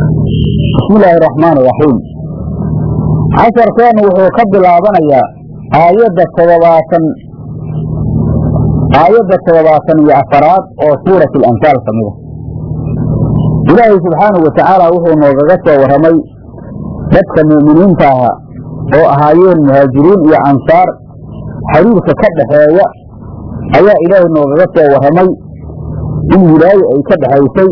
bismi illaahi araxmaan iraxiim casharkeennu wuxuu ka bilaabanayaa aayadda todobaatan aayadda toddobaatan iyo afaraad oo suurat alanfaal ka mida ilaahay subxaanahu wa tacaala wuxuu noogaga soo warramay dadka mu'miniinta aha oo ahaayeen muhaajiriin iyo ansaar. Xiriirka ka dhaxeeya ayaa ilaahay noogaga soo warramay in wilaayo ay ka dhexaysay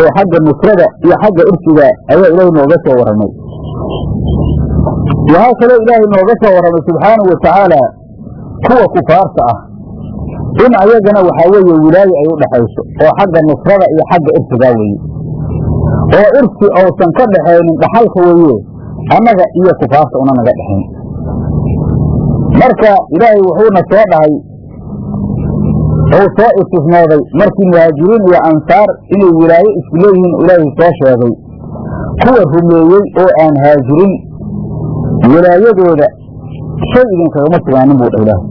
oo xagga nusrada iyo xagga irsiga ayaa ilaahay nooga soo warramay. Waxaa kaloo ilaahay nooga soo warramay subxaanahu wa tacaala kuwa kufaarta ah. In ayagana waxaa weeye wilaayo ay u dhexayso oo xagga nusrada iyo xagga irsigaa weeye. Oo irsi uusan ka dhaxaynin dhaxalka weeye annaga iyo kufaarta una naga dhexayn marka ilaahay wuxuuna soo dhahay uu soo istisnooday markii muhaajiriin iyo ansaar inay wilaayo isku leeyihiin ilaahay soo sheegay. Kuwa rumeeyey oo aan haajirin wilaayadooda shay idinkagama sugaanin buu dhah ilaahay.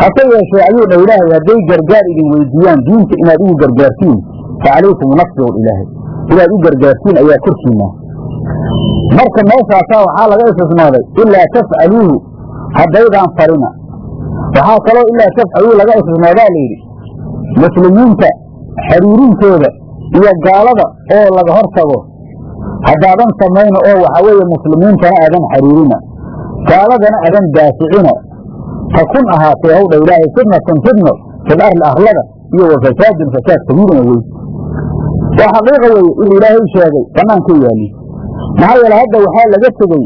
Hase yeeshee ayuu dhah ilaahay hadday gargaar idin weydiiyaan diinta inaad ugu gargaartiin fa calaykum nafsi ow ilaahay. Inaad u gargaartiin ayaa korkiinna marka meeshaasaa waxaa laga istisnooday ilaa tafcaluuhu haddaydaan farina waxaa kaloo ilaa tafcaluuhu laga istisnoodaa layidhi muslimiinta xiriirintooda iyo gaalada oo laga hor tago haddaadan samayno oo waxaa weeye muslimiintana aadan xiriirina. Gaaladana aadan daaficina takun ahaatee hawdha ilaahay fidnatun fidno fil arli arlada iyo wa fasaadun fasaad kabiirina wey waa xaqiiqa weye wuxuu ilaahay sheegay bannaanka yaali maxaa yeele hadda waxaa laga tegey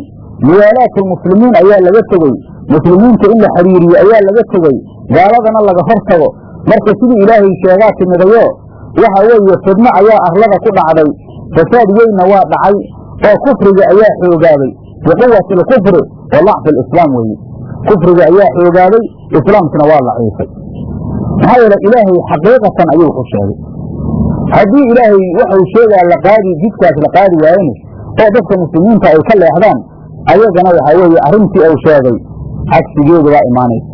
muwaalaatu lmuslimiin ayaa laga tegey muslimiinta in la xiriiriyo ayaa laga tegey gaaladana laga hor tago. Marka sidii ilaahay sheegaa timidayo waxa weeye fidno ayaa arlada ku dhacday fasaad weynna waa dhacay oo kufriga ayaa xoogaaday. Biquwati alkufri wa lacfi weeye. Kufriga ayaa xoogaaday islaamkina waa laciifay maxaa yeele ilaahay xaqiiqatan ayuu u sheegay. Haddii ilaahay waxuu sheegaa la qaadi jidkaas la qaadi waayene oo dadka muslimiinta ay ka leexdaan ayagana waxaa weeye arrintii uu sheegay cagsigeedu waa imaanaysa.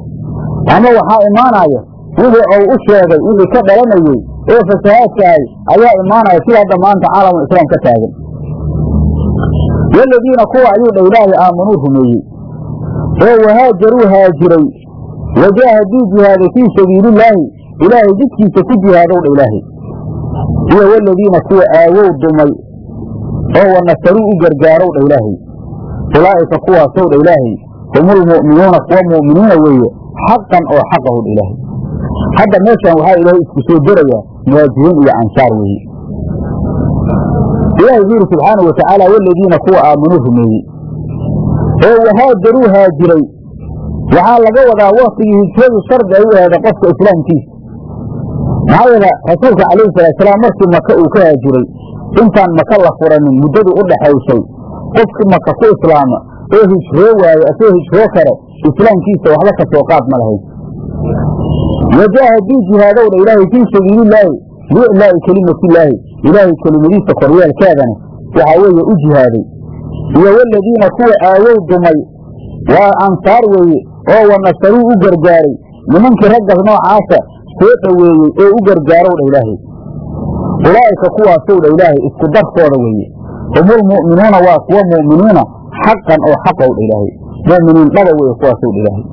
Ama waxaa imaanaya wixii uu u sheegay wixii ka dhalanayey ee fasahaadkahay ayaa imaanaya sida hadda maanta caalamul islaam ka taagan. Waladiina kuwa ayuu dha ilaahay aamanuu rumeeyey. Oo wahaajaruu haajiray wajaahaduu jihaaday fii sabiilillaahi ilaahay jidkiisa ku jihaadow dha ilaahay. Iyo waladiina kuwa aawow dumay oo wanasaruu u gargaarow dha ilaahay. Ulaa'ika kuwaasow dha ilaahay humulmu'minuuna kuwa mu'miniina weeye xaqan oo dha ilaahay hadda meeshan waxaa ilaahay isku soo derayaa muhaajiriin iyo ansaar weeye ilaahay wuxuu yidhi subxaanau watacaala waladiina kuwa aamanuu rumeeyey oo wahaajaruu haajiray waxaa laga wadaa waktigii hijradu shardi ay u ahda qofka islaamkiisa maxaa yeele rasuulka calayhi salaatusalaam markii maka uu ka haajiray intaan maka la furanin muddadii u dhaxaysay qofkii maka ku islaama oo hijroo waaye asoo hijroo kale islaamkiisa waxba ka qaad ma lahayn. Wajaahaduu jihaadowdha ilaahay fii sabiilillaahi liiclaa'i kelimatillaahi ilaahay kelimadiisa koryeelkeedana waxaa weeye u jihaaday. Iyo waladiina kuwa aawow dumay waa ansaar weeye oo wanasaruu u gargaaray nimankii raggas noocaasa soo dhoweeyey oo u gargaarow dha ilaahay. Ulaa'ika kuwaasow dha ilaahay isku darkooda weeye. Humulmu'minuuna waa kuwa mu'miniina xaqan oo xaqow dha ilaahay mu'miniin dhaba weeye kuwaasow dha ilaahay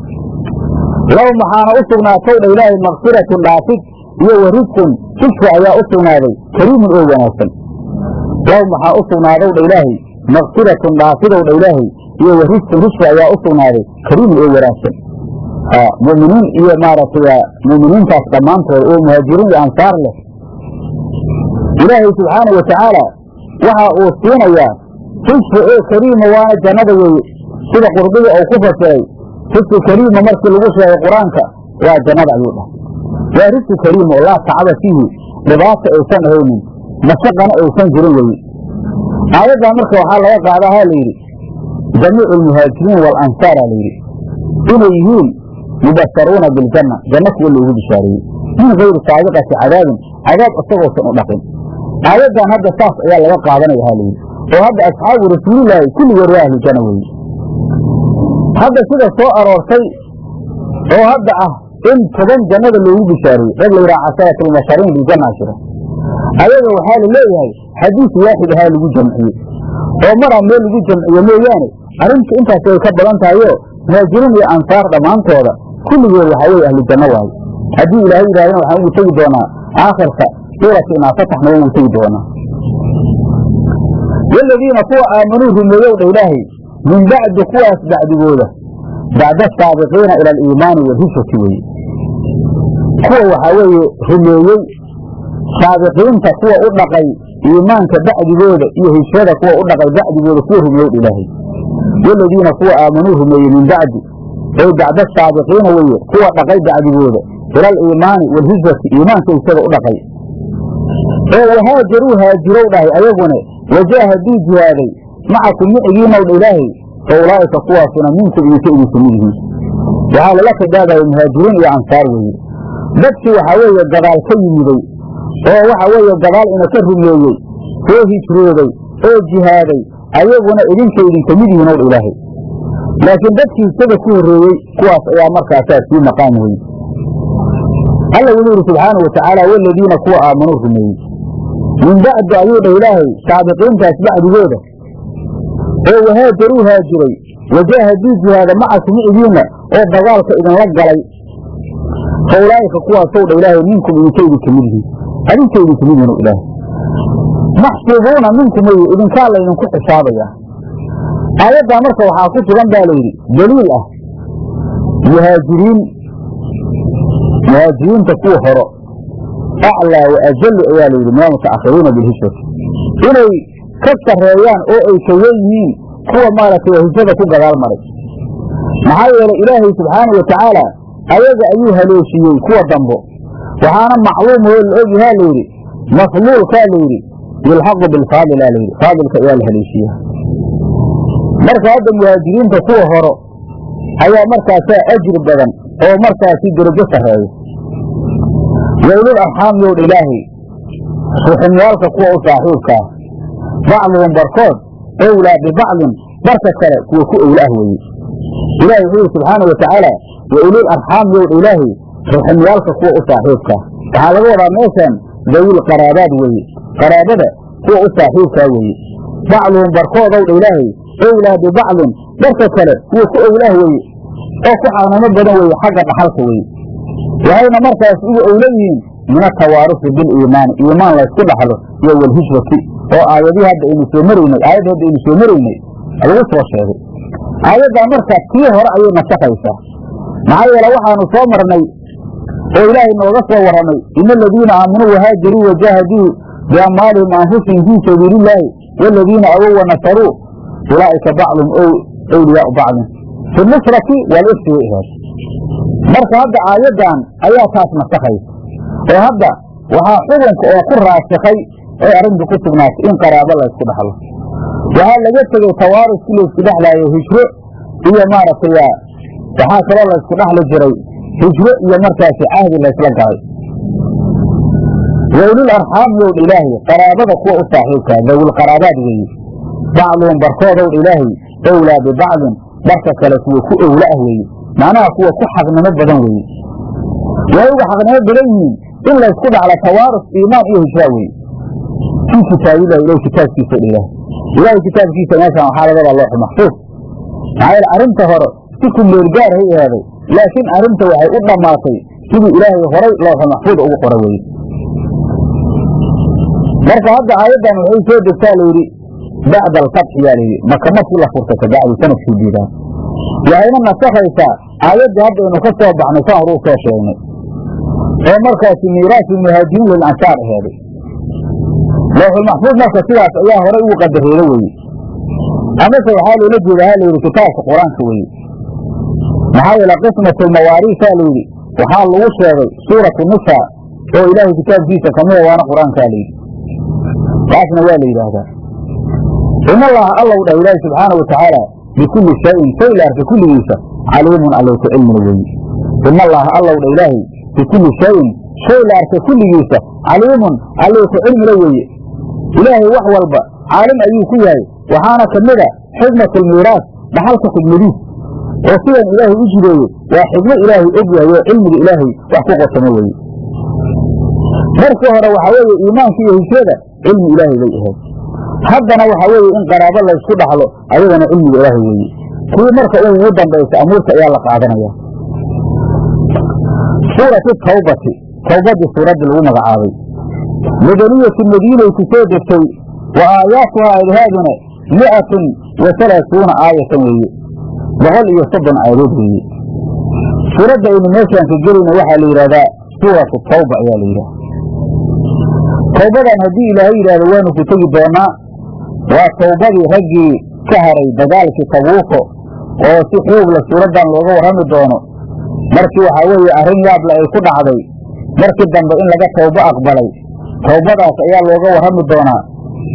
lahum waxaana u sugnaatow dha ilaahay makfiratun dhaafid iyo wa risqun risqi ayaa u sugnaaday kariimun oo wanaagsan lahum waxaa u sugnaadow ilaahay makfiratun dhaafidow dha ilaahay iyo wa risqun ayaa u kariimun oo wanaagsan mu'miniin iyo maaragtay mu'miniintaas dhammaantood oo muhaajiriin iyo ansaar leh ilaahay subxaanau watacaala waxa uu siinayaa risqi oo kariima waana jannada weeye sida qurdiga uu ku fasiray risqi kariima markii lagu sheegay qur'aanka waa jannada ayuu dhahay waa risqi kariima oo laa tacaba fiihi dhibaata aysan ahaynin mashaqana aysan jirin weye aayaddan marka waxaa laga qaadaa ha layidhi jamiicu almuhaajiriin waalansaara layidhi inay yihiin mubasharuuna biljanna janno kuwa loogu bishaareeyey. Min gayri saabiqati cadaabin cadaab isagoosan u dhaqin. Aayaddan hadda saas ayaa laga qaadanaya ha layidhi oo hadda asxaabu rasuulilaahi kulligood waa ahlujanna weeye. Hadda sida soo aroortay oo hadda ah in toban jannada loogu bishaareeyey rag la yidhaha casharatulmubashariin biljanna jira. Ayaga waxaa la leeyahay xadiis waaxid ahaa lagu jamciyey. Oo maraa meel lagu jamciyo mooyaane arrintu intaas way ka badan tahayo muhaajiriin iyo ansaar dhammaantooda kulligood waxaa weye ahlu janno waaye. Haddii ilaahay yidhahdana waxaan ugu tegi doonaa aakhirka suurati inaafataxna waan ugu tegi doonaa waladiina kuwa aamanuu rumeeyow dha ilaahay min bacdi kuwaas bacdigooda bacda asaabiqiina ila aliimaani waalhijrati weye kuwa waxaa weeye rumeeyey saabiqiinta kuwa u dhaqay iimaanka bacdigooda iyo hijrada kuwa u dhaqay bacdigooda kuwa rumeeyow ilaahay waladiina kuwa aamanuu rumeeyey min bacdi ay bacda asaabiqiina weye kuwa dhaqay bacdigooda ila aliimaani waalhijrati iimaanka hijrada u dhaqay oo wahaajaruu haajirow dhahay ayaguna wajaahaduu jihaaday macakum micigiinow dha ilaahay fa ulaa'ika kuwaasuna minkum idinka idinka mid yihiin waxaa lala khidaabaya muhaajiriin iyo ansaar weeye dadkii waxaa weeye gadaal ka yimiday oo waxa weeye gadaal ina ka rumeeyey oo hijrooday oo jihaaday ayaguna idinka idinka mid yihiin ilaahay laakiin dadkii isaga ku horreeyey kuwaas ayaa markaasaa sii maqaam weye alla wuxuu yidhi subxaanau watacaala waladiina kuwa aamanuu rumeeyey min bacdi ayuu dha ilaahay saabiqiintaas bacdigooda oo wahaajaruu haajiray wajaahaduu jihaada macakum micigiinna oo dagaalka idinla galay. Fa ulaa'ika kuwaasow dha ilaahay minkum idinka idinka mid yihiin. Adinka idinka mid yihiin ilaahay. Maxsuubuuna minkum weye idinkaa laydinku xisaabayaa. Aayaddaa marka waxaa ku sugan baa layidhi daliil ah. Muhaajiriin muhaajiriinta kuwa horo aclaa wa ajallu ayaa layidhi min almutaakhiriina bilhijrati inay ka sarreeyaan oo ay ka wen yihiin kuwa maaragtay hijrada ku gadaal maray maxaa yeelay ilaahay subxaanau wa tacaala ayaga ayuu haleeshiiyey kuwa dambo waxaana macluum oo la ogyahaa layidhi mafluulkaa layidhi yulxaqu bilfaadilaa layidhi faadilka ayaa la haleeshiiya marka hadda muhaajiriinta kuwa horo ayaa markaasaa ajri badan oo markaasi derajo sarreeya waylul arxaam yow dha ilaahay ruxumyaalka kuwa u saaxiibkaa bacduhum barkood owlaa bibacdin barka kale kuwa ku owla weeye. Ilahi wuxuu yidhi subxaana wa tacaala wa ulul arxaam yow dha ilaahay ruxumyaalka kuwa u saaxiibkaa waxaa laga wadaa meeshan dawil qaraabaad weeye. Qaraabada kuwa u saaxiibkaa weeye. Bacduhum barkoodow dha ilaahay owlaa bibacdin barka kale kuwa ku owlaah weeye. Oo ku xanuuno badan weeye xagga dhaxalka weeye waxayna markaas ugu owla yihiin min atawaarufi biliimaani iimaan laysku dhaxlo iyo walhijrati oo aayadii hadda aynu soo maraynay aayadda hadda aynu soo maraynay lagu soo sheegay. Aayaddaa marka tii hore ayay nasakaysaa maxaa yeele waxaanu soo marnay oo ilaahay nooga soo warramay ina aladiina aamanuu wahaajaruu wajaahaduu biamwaalihim anfusihim fii sabiilillaahi waaladiina awow wanasaruu ulaa'ika bacdum owliyaau bacdin. Fi nusrati walifti way ahayd marka hadda aayaddan ayaa taas nasakaysa oo hadda waxaa xukunka oo ku raasikay ee arrinta ku sugnaatay in qaraabo laysku dhaxlo. Waxaa laga tegey tawaarus si laysku dhexlaayo hijro iyo maaragtay waxaa kaloo laysku dhaxli jiray hijro iyo markaasi cahdi laysla galay. Waylul arxaam yow dha ilaahay qaraabada kuwa u saaxiibkaa dawil qaraabaad weeye bacduhum barkoodow dha ilaahay owlaa bibacdin barka kale kuwa ku owla ah weeye macnaha kuwa ku xaqnimo badan weeye way uga xaqnimo badan yihiin in laysku dhaxlo tawaarus iimaan iyo hijraa weeye fii kitaabillahi ilahi kitaabkiisa dha ilaahay kitaabkiisa meeshaan waxaa laga wadaa looxu maxfuud maxaa yeele arrinta hore si ku meelgaar hay ahaaday laakiin arrinta waxay u dhammaatay sidii ilaahay horay looxu maxfuud ugu qora weeye marka hadda aayaddan waxay soo degtaa layidhi bacda alfatxi yaa layidhi maka markii la furta kabacdi sannadkii diidaan waxayna nasakhaysaa aayaddii hadda aynu ka soo baxnay saan horuu soo sheegnay. Oo markaasi miiraasu muhaajiriin lilansaar aheeday looxulmaxfuud marka sidaas ayaa horay ugu qadareedo weye amase waxaa loola jeeda ha layidhi kitaabka qur'aanka weye maxaa yeele qismatulmawaariisaa layidhi waxaa lagu sheegay suuratu nisaa oo ilaahay kitaabkiisa kamida waana qur'aankaa layidhi taasna waa la yidhaahdaa. In allaha allow dhah ilaahi subxaana wa tacaala bikulli shayin shay la arka kulligiisa caliimun allowka cilmina weeye in allaha allow dha ilaahay bikulli shayin shay la arka kulligiisa caliimun allowka cilmila weeye ilaahay wax walba caalim ayuu ku yahay waxaana ka mida xikmatulmiiraas dhaxalka xigmadiis oo sidan ilaahay u jideeye waa xigmo ilaahay og yahay oo cilmiga ilaahay wax ku qosamo weye markii hore waxaa weeye iimaanka iyo hijrada cilmi ilaahay bay ahayd haddana waxaa weeye in qaraabo laysku dhaxlo ayadana cilmiga ilaahay weeye. Kii marka ugu dambaysa amuurta ayaa la qaadanaya. Suuratu tawbati tawbadii suuraddii lagu magacaabay. Madaniyatu madiinay soo degtay wa aayaatuhaa aydahaaduna mi'atun wa halaasuuna aayatan weeye. Boqol iyo soddon aayadood weeye. Suuradda aynu meeshaan ka gelayna waxaa la yidhahdaa suuratu tawba ayaa la yidhaha tawbadan haddii ilaahay yidhaahdo waanu ku tegi doonaa waa tawbadii raggii ka haray dagaalkii tabuuko oo si xoogla suuraddan looga warrami doono. Markii waxaa weeye arrin yaable ay ku dhacday markii dambe in laga tawbo aqbalay tawbadaas ayaa looga warrami doonaa.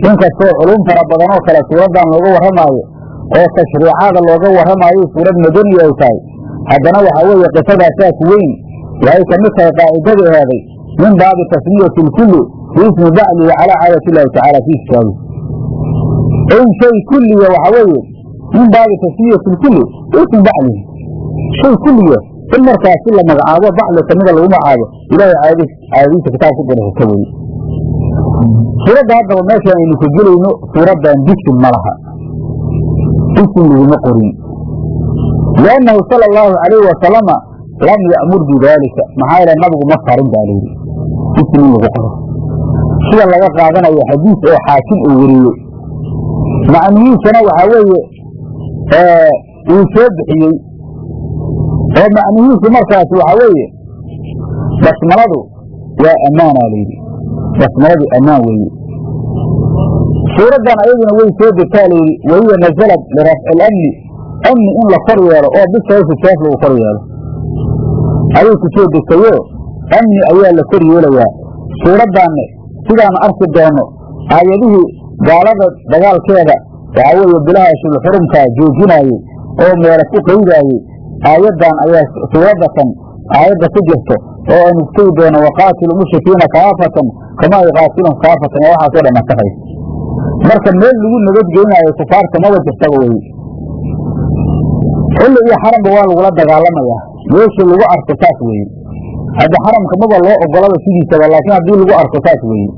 Inkastoo culum fara badan oo kale suuraddan looga warramaayo oo tashriicada looga warramaayo suurad madani ay tahay haddana waxaa weeye qisadaasaa ku weyn waxay ka mid tahay qaacidadii eheeday min baabi tasmiyati lkulli biismi baclihi calaa caadati illaahi tacaala fii kitaabi in shay kulliya waxaa weeye min baabi tasmiyati lkulli biismi baclihi shay kulliya in markaasi la magacaabo bacli kamida lagu magacaabo ilaahay caadadiisa kitaab ku dirasata weye suuradda haddaba meeshaan aynu ka gelayno suuraddan bisin ma laha bisin laguma qorin liannahu sala allahu calayhi wasalama lam ya'mur bidaalika maxaa yeele nabigu ma farin baa layidhi bisin in lagu qoro sida laga qaadanayo xadiis oo xaakim uu weriyey macnihiisana waxaa weeye uu soo bixiyey. Oo macnihiisu markaas waxaa weeye basmaladu waa ammaanaa layidhi. Basmaladu ammaan weeye. Suuraddan ayaduna way soo degtaa layidhi wahiya nazalad lirafci lamni amni in la kor yeelo oo bisayfi seef lagu kor yeelo. Ayay ku soo degtayo amni ayaa la kor yeelayaa. Suuraddaanne sidaanu arki doonno aayadihii gaalada dagaalkeeda waxaa weeye bilaha ashulxurumkaa joojinaayey oo meela ku qaydaayey aayaddan ayaa suuraddatan aayadda ku jirto oo aynu kutegi doono waqaatilu mushrikiina kaafatan kamaa yuqaatilun kaafatan oo waxaasoo dhan nasahaysa marka meel lagu nabadgelinaayo kufaarta maba jirtaba weye xilli iyo xaramba waa lagula dagaalamayaa. Meeshii lagu arko saas weeye hadda xaramka maba loo ogolaba sidiisaba laakiin haddii lagu arko saas weeye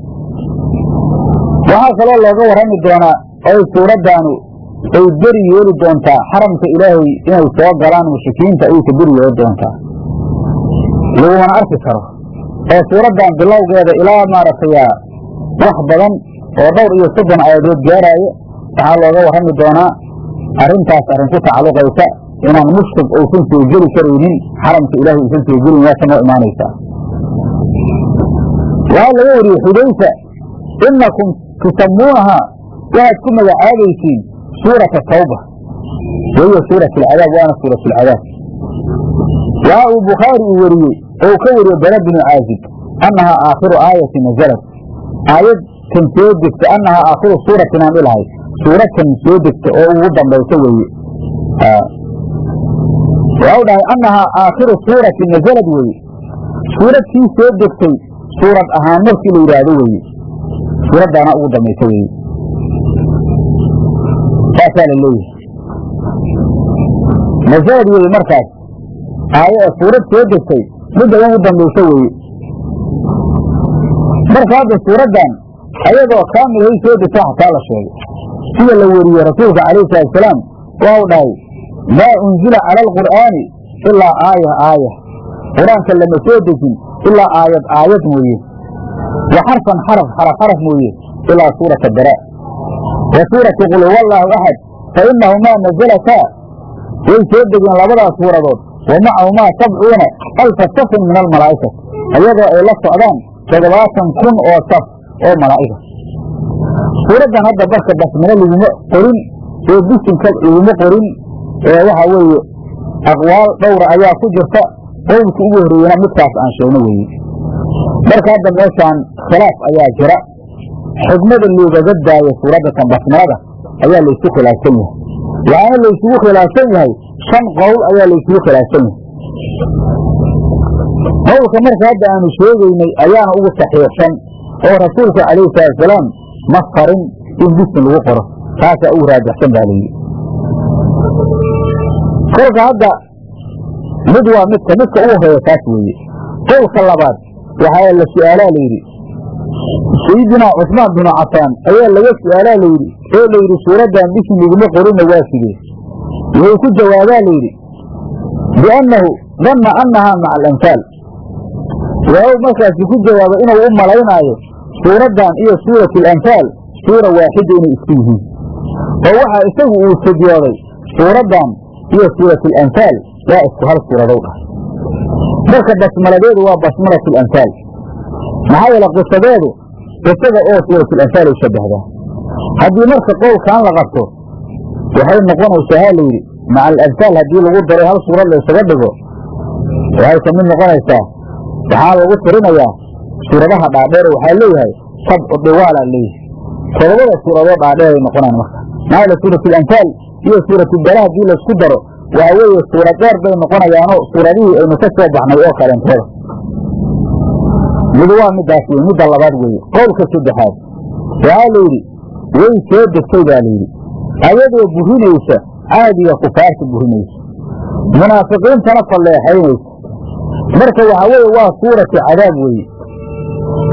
waxaa kaloo looga warrami doonaa oy suuraddaanu ay beri yeeli doontaa xaramka ilaahay inay soo galaan mushrikiinta ayay ka beri yeeli doontaa. Lagumana arki karo oo suuraddan bilowgeeda ilaa maaragtay wax badan oo dhowr iyo soddon aayadood gaaraayo waxaa looga warrami doonaa arrintaas arrin ku tacalluqaysa inaan mushrik uusan soo geli karaynin xaramka ilaahay uusan soo gelin waa kanoo imaanaysaa waxaa laga wariyey xudayfa inakum tusamuunahaa waxaad ku magacaabaysiin suurata tawba. Wahiya suurat alcadaab waana suurat alcadaab waxa uu bukhaari uu weriyey oo uu ka wariyey bara binu caazib annahaa aakhiru aayati nazalat. Aayad kan soo degta annahaa aakhiru suuratin aan ilahay suurad kan soo degta oo ugu dambaysa weeye. Waxau dhahay annahaa aakhiru suurati nazalad weeye. Suuradkii soo degtay suurad ahaan markii la yidhaahdo weeye suuraddaana ugu dambaysa weeye saasaa la leeyahay. Nazalad weeye markaas aaya suurad soo degtay midda ugu dambaysa weeye marka hadda suuraddan ayadoo kaamilhay soo degta xataa la sheegay. Sida la weriyey rasuulka calayhi salatusalaam waxau dhahay maa unzila cala alqur'aani ilaa aaya aaya qur'aanka lama soo dejin ilaa aayad aayad mooye wa xarfan xaraf xaraf mooye ilaa suurata bara. Wa suuratu qul huwa allaahu axad fa inahumaa way soo degeen labadaas suuradood. Wa macahumaa sabcuuna alfa safin min almalaa'ikati ayadoo ay la socdaan toddobaatan kun oo saf oo malaa'ika. Suuraddan hadda barka basmalo laguma qorin oo bisinka laguma qorin. Ee waxaa weeye aqwaal dhowra ayaa ku jirta. Qowlka ugu horreeyena midkaas aan sheegno weeye. Marka hadda meeshaan khilaaf ayaa jira xigmada loogaga daayo suuraddatan basmalada ayaa laysu khilaafsan yahay waxaana laysugu khilaafsan yahay shan qowl ayaa laysugu khilaafsan yahay qowlka marka hadda aanu sheegaynay ayaana ugu saxiixsan oo rasuulka calayhi salaatusalaam ma farin in bisin lagu qoro taasaa ugu raajixsan baa layidhi kolka hadda mid waa midka midka ugu horreeya taas weeye qowlka labaad waxaa la su'aalaa layidhi sayidinaa cusmaan binu cafaan ayaa laga su'aalaa layidhi oo layidhi suuraddan bisin laguma qorina waa sidee wuxuu ku jawaabaa layidhi biannahu danna annahaa maca alanfaal waaw markaasi ku jawaaba inuu u malaynaayo suuraddan iyo suurat alanfaal suura waaxida inay isku yihiin oo waxaa isagu uu sugyooday suuraddan iyo suurat alanfaal waa isku hal suuradow dhahay marka basmaladeedu waa basmalat alanfaal maxaa yeele qisadeedu qisada oo suurat alanfaal ay shabbahdaa haddii marka qowlkan la qabto waxay noqonaysaa ha layidhi maca alanfaal haddii lagu daray hal suurad la ysaga dhigo waxay ka mid noqonaysaa waxaa lagu tirinayaa suuradaha dhaadheer waxaa leeyahay sabcu diwaala leeyahay. Todobada suuradood dhaadheer ay noqonaan marka. Maxaa yeele suurat alanfaal iyo suuratu bala haddii laysku daro waxa weeye suurad dheer bay noqonayaanoo suuradihii aynu ka soo baxnay oo kalentooda mid waa midaas wey midda labaad weeye. Qowlka saddexaad waxaa layidhi way soo degtay baa layidhi ayadoo burinaysa caadiga kufaarta burinaysa. Munaafiqiintana falleexaynaysa marka waxaa weeye waa suuratu cadaab weeye.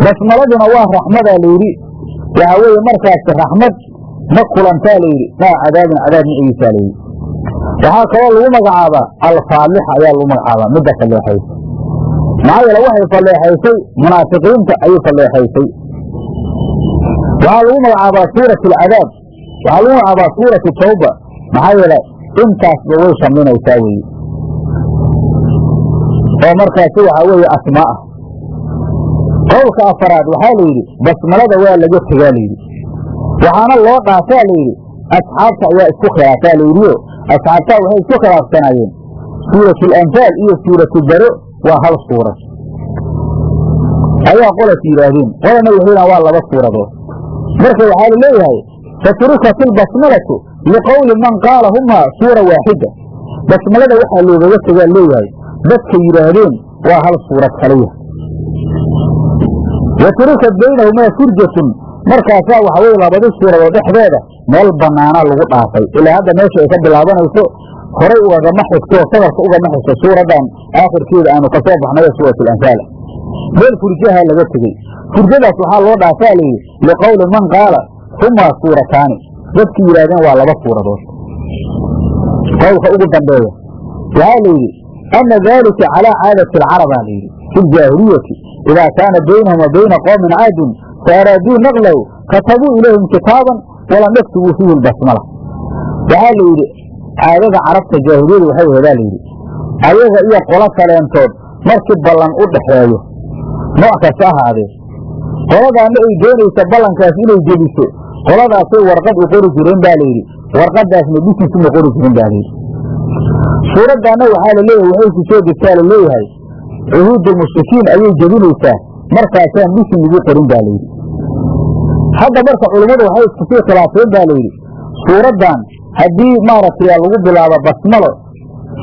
Basmaladuna waa raxmadaa layidhi waxaa weeye markaasi raxmad ma kulantaa layidhi maa cadaabin cadaab micigiisaa layidhi waxaa kaloo lagu magacaabaa alfaalixa ayaa lagu magacaabaa midda falleexaysa maxaa yeele waxay falleexaysay munaafiqiinta ayay falleexaysay waxaa lagu magacaabaa suurat alcadaab waxaa lagu magacaabaa suuratu tawba. Maxaa yeele intaasba way shamlinaysaa weeye oo markaasi waxaa weeye asmaa. Ah qowlka afaraad waxaa la yidhi basmalada waa laga tegaa layidhi waxaana loo dhaafaa layidhi asxaabta ayaa isku khilaafaa layidhio asxaabtaa waxay isku khilaafsanaayeen. Suuratu alanfaal iyo suuratu baro waa hal suurad. Ayaa qolas yidhaahdeen qolana waxayna waa laba suuradood marka waxaa la leeyahay faturikat ilbasmalatu liqowli man qaala humaa suura waaxida basmalada waxaa loogaga tegaa leeyahay dadka yidhaahdeen waa hal suurad kaliya wa turikat baynahumaa furjatun. Markaasaa waxa weye labadi suuradood dhexdeeda meel banaana lagu dhaafay. Ilaa hadda meesha ay ka bilaabanayso horay ugagama xigto sadarka ugama xigto suuraddan aakhirkeeda aanu ka soo baxnayo suurat alanfaal meel furjaha laga tegey. Furjadaas waxaa loo dhaafaa layidhi liqowli man qaala humaa suurataani. Dadki yidhahdeen waa laba suuradood. Qowlka ugu dambeeya waxaa layidhi ana dalika calaa caadati alcarabaa layidhi fi ljaahiliyati idaa kaana baynahum bayna qowmin caadun faaraaduu naqlahu katabuu ilayhim kitaaban walam yaktubuu fiihi lbasmala waxaa la yidhi caadada carabta jaahiliyadu waxay aheedaa layidhi ayaga iyo qolo kaleentood markii ballan u dhaxeeyo nooc kasta ahaadee qoladaana ay doonaysa ballankaas inay jebiso qoladaasay warqad u qori jireen baa layidhi warqadaasna bisinkiima qori jiren baa layidhi suuraddaana waxaa la leeyahay waxay ku soo degtaa la leeyahay cuhuudul mushrikiin ayay jebinaysaa markaasaan bisin lagu qorin baa layidhi hadda marka culummadu waxay iskusii khilaafeen baa layidhi suuraddan haddii maaragtay lagu bilaabo basmalo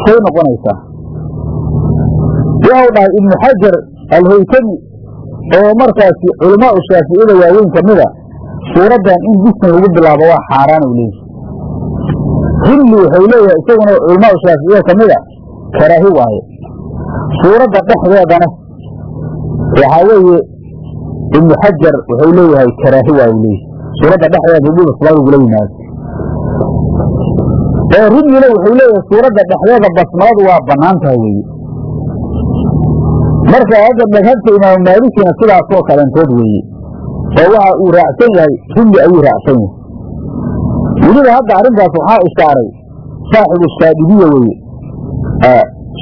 say noqonaysaa wuxuu dhahay ibnu xajar alhaytami oo markaasi culamaau shaaficiyada waaweyn ka mida suuraddan in bisin lagu bilaabo waa xaaraan u leeyahy hilli wuxuu leeyahay isaguna culamaau shaaficiyada ka mida karaahi waaye. Suuradda dhexdeedana waxaa weeye ibnu xajar wuxuu leeyahay karaahi waa u leeyahy suuradda dhexdeeda hudubasla lagula yimaado oo rimyina wuxuu leeyahay suuradda dhexdeeda basmaladu waa bannaan tahay weeye marka hadda madhabta imaamu maalikina sidaasoo kalentood weeye oo waxa uu raacsan yahay rimli ayuu raacsan yahay. Weliba hadda arrintaas waxaa ishaaray saaxibu shaadibiya weeye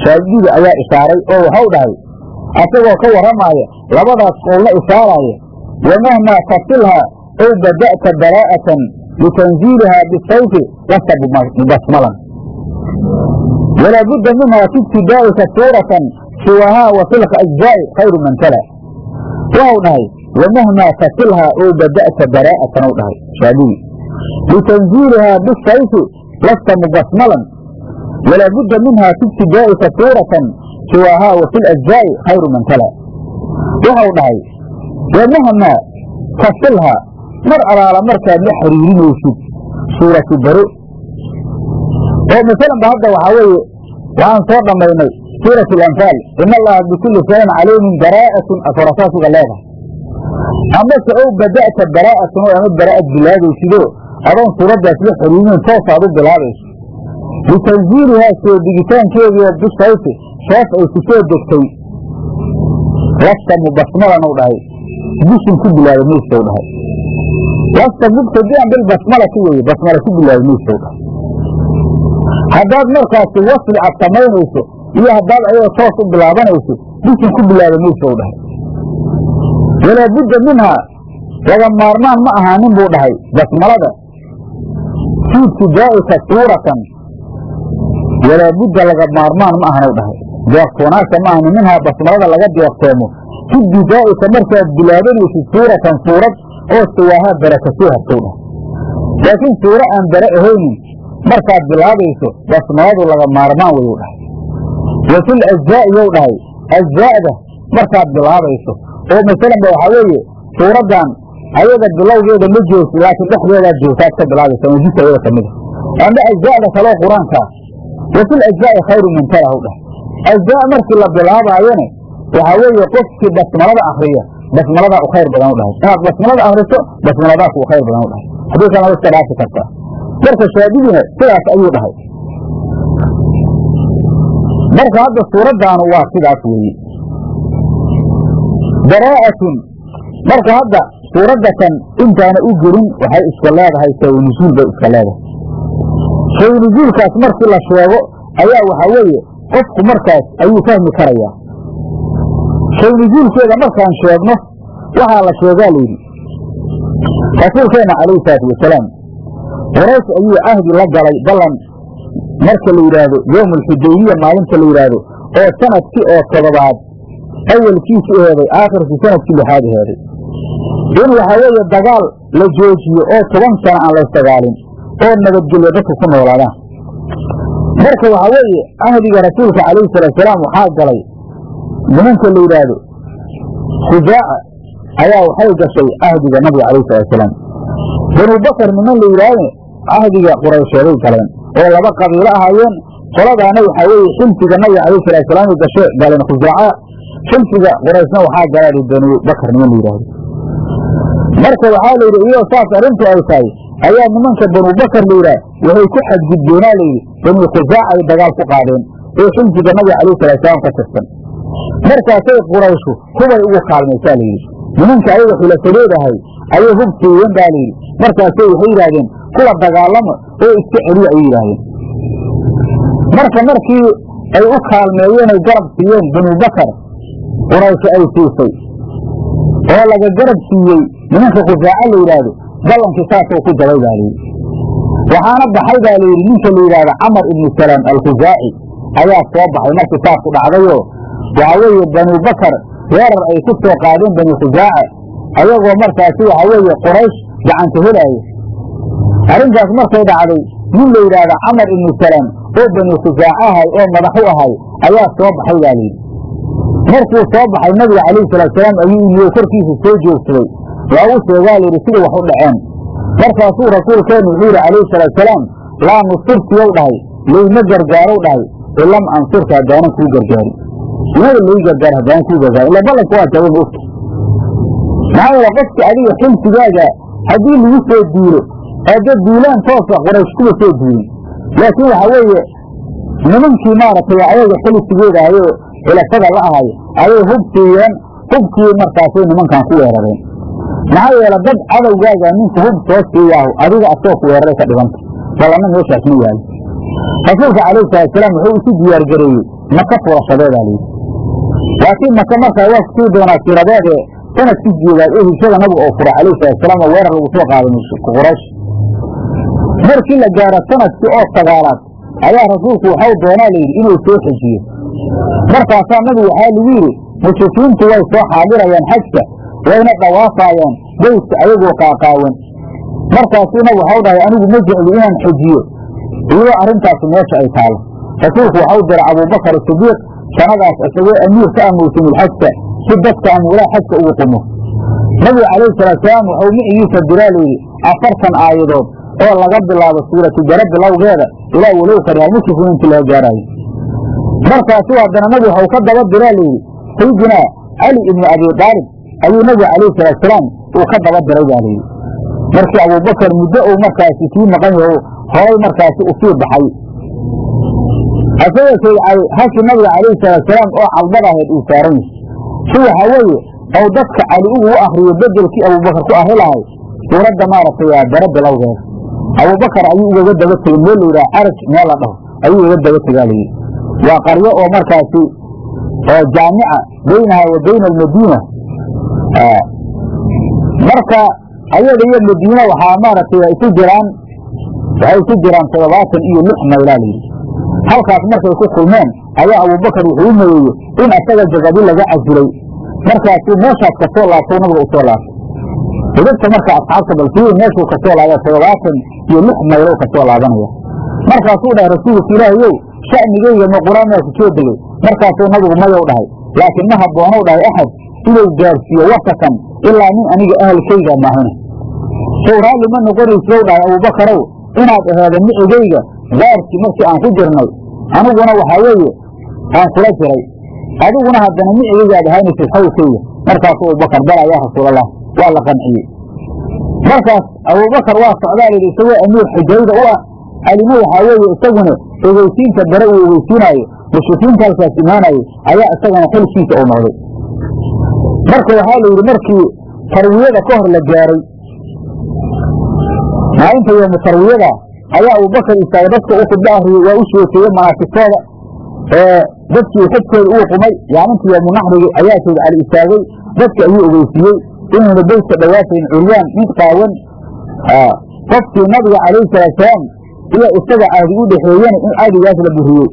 shaadibiga ayaa ishaaray oo waxau dhahay asagoo ka warramaaya labadaas qowlna ishaaraaya wamahmaa tasilhaa ow bada'ta baraa'atan litanziilihaa bisawti lasta mubasmalan walaa budda minhaa fi ibtidaa'ika suuratan siwahaa wa tilka ajzaa'i khayru man tala waxau dhahay wamahmaa tasilhaa ow bada'ta baraa'atan ou dhahay shaadibi litanziilihaa bisayfi lasta mubasmalan walaa budda minhaa fi ibtidaa'ika suuratan siwaahaa wa fi lajzaa'i khayru man tala waxau dhahay wamahmaa tasilhaa mar alaala markaad la xiriirinaysid suuratu baro oo masalan ba hadda waxaa weeye waxaan soo dhammaynay suurat alanfaal in allaha bikulli shayin calaymin baraa'atun asorasaasiga leedahay. Amase ow bada'ta baraa'atan oo ama baraa'ad bilaabaysidoo adoon suuraddaas la xiriirin toosaad u bilaabayso. Litanziilihaa soo digitaankeedii oo dushaysi soos ay ku soo degtay. Lasta mubasmalan u dhahay bishin ku bilaabay maysa u dhahay lasta mubtadian bilbasmalati weye basmala ku bilaabay maysa u dhahay haddaad markaasi wasli aad samaynayso iyo haddaad ayadoo toos u bilaabanayso bishin ku bilaabay maysa u dhahay walaa budda minhaa laga maarmaan ma ahaanin buu dhahay basmalada. Fii ibtidaa'ika suuratan walaa budda laga maarmaan ma ahan u dhahay deeqtoonaasha ma ahani minhaa basmalada laga deeqtoomo fi bidaa'ika markaad bilaabanaysid suuratan suurad oo siwaahaa bare ka soo hartow dhahay laakiin suuro aan bare ahaynin markaad bilaabayso basmaladu laga maarmaan wayuu dhahay. Wa fil ajzaa'i dhahay ajzaa'da markaad bilaabayso oo masalan ba waxaa weeye suuraddan ayada bilowgeeda ma joogto laakiin dhexdeedaad joogtaad ka bilaabaysa ama jis ayada kamida ama ajzaa'da kaloo qur'aankaa wa fil ajzaa'i khayru min talahu dhahay ajzaa markii la bilaabaayone waxaa weeye qofkii basmalada akriya basmaladaa u khayr badan u dhahay. Inaad basmalada akriso basmaladaas u khayr badan u dhahay. Haddii kalena iska dhaafi kartaa. Marka shaadidina sidaas ayuu dhahay. Marka hadda suuraddaanu waa sidaas weeye. Baraa'atun marka hadda suuraddatan intaana u gelin waxay iska leedahay sawnasuul bay iska leedahay. Sawnasuulkaas markii la sheego ayaa waxaa weeye qofku markaas ayuu fahmi karayaa sawnasuulkeeda markaan sheegno waxaa la sheegaa layidhi rasuulkeenna calayhi salaatu wasalaam qoraysh ayuu ahdi la galay ballan. Marka la yidhaahdo yowm alxudaybiya maalinta la yidhaahdo oo sannadkii oo todobaad awalkiisu eheeday aakhirkii sannadkii lixaad eheeday in waxaa weeye dagaal la joojiyo oo toban sano aan laysdagaalin oo nabadgelyo dadku ku noolaadaan marka waxaa weeye ahdiga rasuulka calayhi salaatusalaam waxaa galay nimanka la yidhaahdo khujaaca ayaa waxay gashay ahdiga nabiga calayhi salaatusalaam banuu bakar niman la yidhaahdo ahdiga quraysheeday galeen. Oo laba qabiilo ahaayeen qoladaana waxaa weeye xilfiga nabiga calayhi salaatusalaam gashe galeen khusaaca xilfiga qorayshna waxaa galaa banuu bakar niman la yidhaahdo marka waxaa la yidhi iyadoo saas arrintu ay tahay. Ayaa nimanka banuu bakar la yidhaah waxay ku xadgudboonaa layidhi banuu khusaac ay dagaal ku qaadeen oo xilfiga nabiga calayhi salaatusalaam ka tirsan. Markaasay qurayshu hubay ugu kaalmaysaa layidhi nimanka ayaga xulafadeed ahay ayay hub siiyeen baa layidhi markaasay waxay yidhaahdeen kula dagaalamo oo iska celiya ayay yidhaahdeen. Marka markii ay u kaalmeeyeen ay garab siiyeen banuu bakar quraysho ay siisay oo laga garab siiyey nimanka khusaaco la yidhaahdo ballankii saasoo ku jabay baa layidhi waxaana baxay baa layidhi ninka la yidhaahdo camar ibnu salaam alkhusaaci ayaa soo baxay. Markii saas ku dhacdayoo waxaa weeye banuu bakar weerar ay ku soo qaadeen bani khusaaca ayagoo markaasi waxaa weeye qoraysh gacanta helaaya arrintaas markay dhacday nin la yidhaahdo camar ibnu salaam oo bani khusaaco ahay oo madax u ahay ayaa soo baxay baa layidhi markuu soo baxay nabiga calayhi salaatusalaam ayuu imiyo korkiisa soo joogsaday. Waa u sheegaa layidhi sida wax u dhaceen. Markaasuu rasuulkeennu wuxuu yidhi calayhi salaatusalaam laa nusirtiyow dhahay layma gargaarow dhahay in lam ansirka haddaanan kuu gargaarin imada lai gargaar haddaanan kuu gargaarin ila ballanka waa jaban ogta maxaa yeele qofka adiga xilfigaaga haddii lagu soo duulo eedda duulaan toosa qoraysh kuwa soo duulin laakiin waxaa weeye nimankii maaragtay ayaga xilfigeeda ahayoo xilafada la ahay ayay hub siiyeen hubkii markaasay nimankan ku weerareen. Maxaa yeele dad cadowgaaga ninku hub soo siiyaahu adiga asoo ku weeraray ka dhiganta. Ballanna meeshaas ma yaalo rasuulka calayhi salaatusalaam wuxuu isu diyaargareeyey maka furashadeedaa layidhi laakiin maka markaa waa ku sii doonaa siradeedee sannadkii jeedaad ee hijrada nabiga oo fura calayhi salaatusalaam oo weerar lagu soo qaaday quraysh. Markii la gaaro sannadkii oo sagaalaad ayaa rasuulku waxau doonaa layidhi inuu soo xejiyo markaasaa nabigu waxaa lagu yidhi mushrikiintu way soo xaadirayaan xajka wayna dhawaafaayaan beytka ayagoo qaaqaawan markaasuu nabigu waxau dhahay anigu ma jecli inaan xejiyo iyadoo arrintaasi meesha ay taalo. Rasuulku waxau diray abuubakar sidiiq sanadaas isagoo amiir ka ah mawsimulxajka si dadka amuulaha xajka ugu qumo. Nabigu calayhi salaatusalaam waxuu micigiisa diraa layidhi afartan aayadood oo laga bilaabo suuratu jara bilowgeeda ilaa walow karihaalmushrikiin intii laga gaaraayo markaasu haddana nabi waxau ka daba diraa layidhi sayidinaa cali ibnu abi aalib ayuu nabiga calayhi salaatusalaam uu ka daba diray baa layidhi markii abubakar muddo uu markaasi sii maqan yaho horay markaasi u sii baxay. Asagoo hashi nabiga calayhi salaatusalaam oo caldad ahayd uu saaran yahay. Si waxaa weeye ou dadka cali ugu u akriyo bedelkii abubakar ku akri lahay suuradda maaragtay waa dara bilowgeeda abubakar ayuu ugaga daba tegey meel la yidhaha araj meel la dhaho ayuu ugaga daba tegaa layidhi waa qaryo oo markaasi oo jaamica baynaha wa bayna almadiina marka ayada iyo madiina waxaa maaragtay isu jiraan waxay isu jiraan toddobaatan iyo lix maylaa layidhi halkaas markay ku kulmeen ayaa abubakar wuxuu u mayeeyey in asaga jagadi laga casilay markaasuu meeshaas ka soo laabtay nabiga u soo laabtay. Hidibta marka asxaabta balfiir meeshuu ka soo laabay toddobaatan iyo lix maylow ka soo laabanaya. Markaasuu dhahay rasuulka ilaahayow sha'nigeyga ma qur'aanaa soo degay. Markaasuu nabigu mayow dhahay. Laakiin ma habboonow dhahay axad inuu gaarsiiyo wasakan ilaa nin aniga ahalkayga mahayna sow raalli ma noqonaysow dhahay abubakarow inaad aheeda micigayga gaarkii markii aan ku jirnay. Aniguna waxaa weeye aan kula jiray. Adiguna haddana micigaygaad ahaynaysid hawlkayga markaasuu abubakar bala yaa rasuulallah waa la qanciyey. Markaas abubakar waa socdaa layidhi isagoo amiir xujayda u ah alimo waxaa weeye isaguna ogeysiinta bare uu ogeysiinaayo mushrikiinta halkaas ayaa isagana xilkiisa u noqday marka waxaa la yidhi markii tarwiyada ka hor la gaaray maalinta yoomu tarwiyada ayaa abubakar istaagay dadka u khudbo akriyey waa u sheekeeyey manaasigtooda ee dadkii xidkooda uu qumay yaaminta yoomu naxrigi ayaa sayd cali istaagay dadka ayuu ogeysiiyey inuuna beytka dhawaafayn curyaan mid qaawan. Qofkii nabiga calayhi salaatusalaam iyo isaga cahdi u dhexeeyena in cahdigaas la buriyey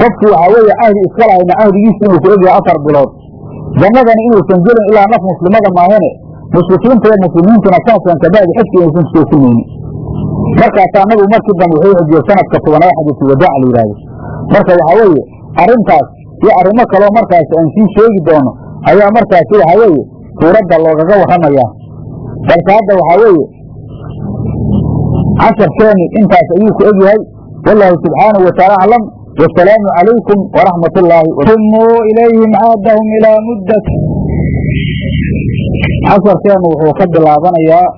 qofkii waxaa weeye cahdi iska lahayna cahdigiisa inuu ku egyahay afar bilood. Jannadana inuusan gelin ilaa naf muslimada maahane iyo muslimiintuna saasaan kabacdi xidka inaysan soosinaynin markaasaa nabigu markii dambe wuxuu xujiyey sanadka tobanaad xadiisu wadaaca la yidhaahdo. Marka waxaa weeye arrintaas iyo arrimo kaloo markaasi aan sii sheegi doono ayaa markaasi waxaa weeye suuradda loogaga warramayaa. Balse hadda waxaa weeye casharkeeni intaas ayuu ku egyahay wallaahu subxaanahu wataala aclam. Wasalaamu calaykum waraxmat ullaahi sumuu ilayhim caadahum ilaa muddat. Casharkeenu wuxuu ka bilaabanayaa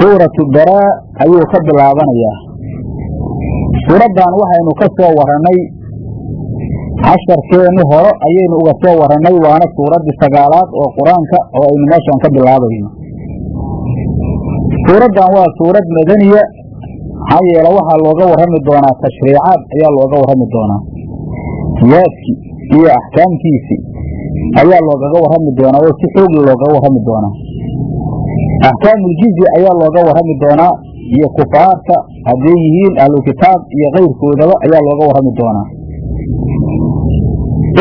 suuratu baraa ayuu ka bilaabanayaa. Suuraddan waxaynu ka soo warannay casharkeeni hore ayaynu uga soo warannay waana suuraddii sagaalaad oo qur'aanka oo aynu meeshan ka bilaabayno suuraddan waa suurad madaniya. Maxaa yeele waxaa looga warrami doonaa tashriicaad ayaa looga warrami doonaa. Siyaadkii iyo axkaamkiisii ayaa loogaga warrami doonaa oo si xoogla loogaga warrami doonaa. Axkaamuljizi ayaa looga warrami doonaa iyo kufaarta hadday yihiin ahlukitaab iyo kayrkoodaba ayaa looga warrami doonaa.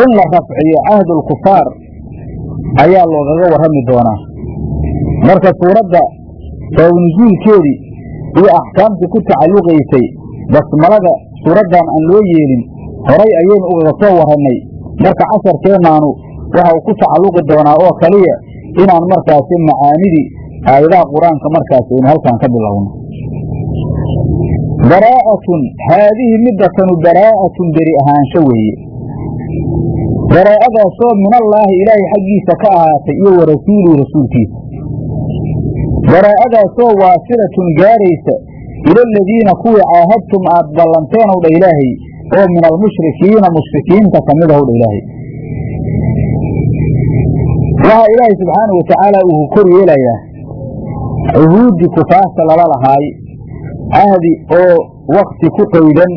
In la rafciyo cahdulkufaar ayaa loogaga warrami doonaa. Marka suuradda sababnusuulkeedii iyo axkaamtii ku tacalluqaysay basmalada suuraddan aan loo yeelin horay ayaynu ugaga soo warrannay marka casharkeennaanu waxa uu ku tacalluqi doonaa oo kaliya inaan markaasi macaanidii aayadaha qur'aanka markaasi aynu halkan ka bilowno. Baraa'atun haadihi middatanu baraa'atun beri ahaansho weeye. Baraa'adaasoo minallaahi ilaahay xaggiisa ka ahaatay iyo wa rasuulihi rasuulkiisa baraa'adaasoo waasilatun gaaraysa ila aladiina kuwii caahadtum aad ballanteenow dha ilaahay oo min almushrikiina mushrikiinta ka mid ahow dha ilaahay. Waxaa ilaahay subxaana wa tacaala uu kor yeelayaa cuhuudi kufaarta lala lahaay cahdi oo wakti ku qaydan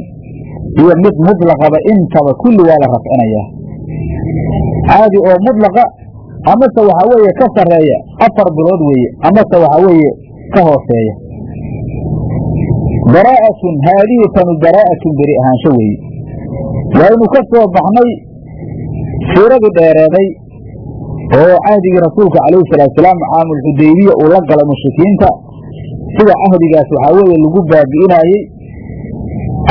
iyo mid mudlaqaba intaba kulli waa la rafcinayaa. Cahdi oo mudlaqa amase waxaa weeye ka sarreeya afar bilood weeye. Amase waxaa weeye ka hooseeya. Baraa'atun haadihi tanu baraa'atun beri ahaansho weeye. Waynu ka soo baxnay suuradii dheereeday oo cahdigii rasuulka calayhi salaatusalaam caamulxudaybiya uu la galay mushrikiinta. Sida cahdigaas waxaa weeye lagu baabi'inaayey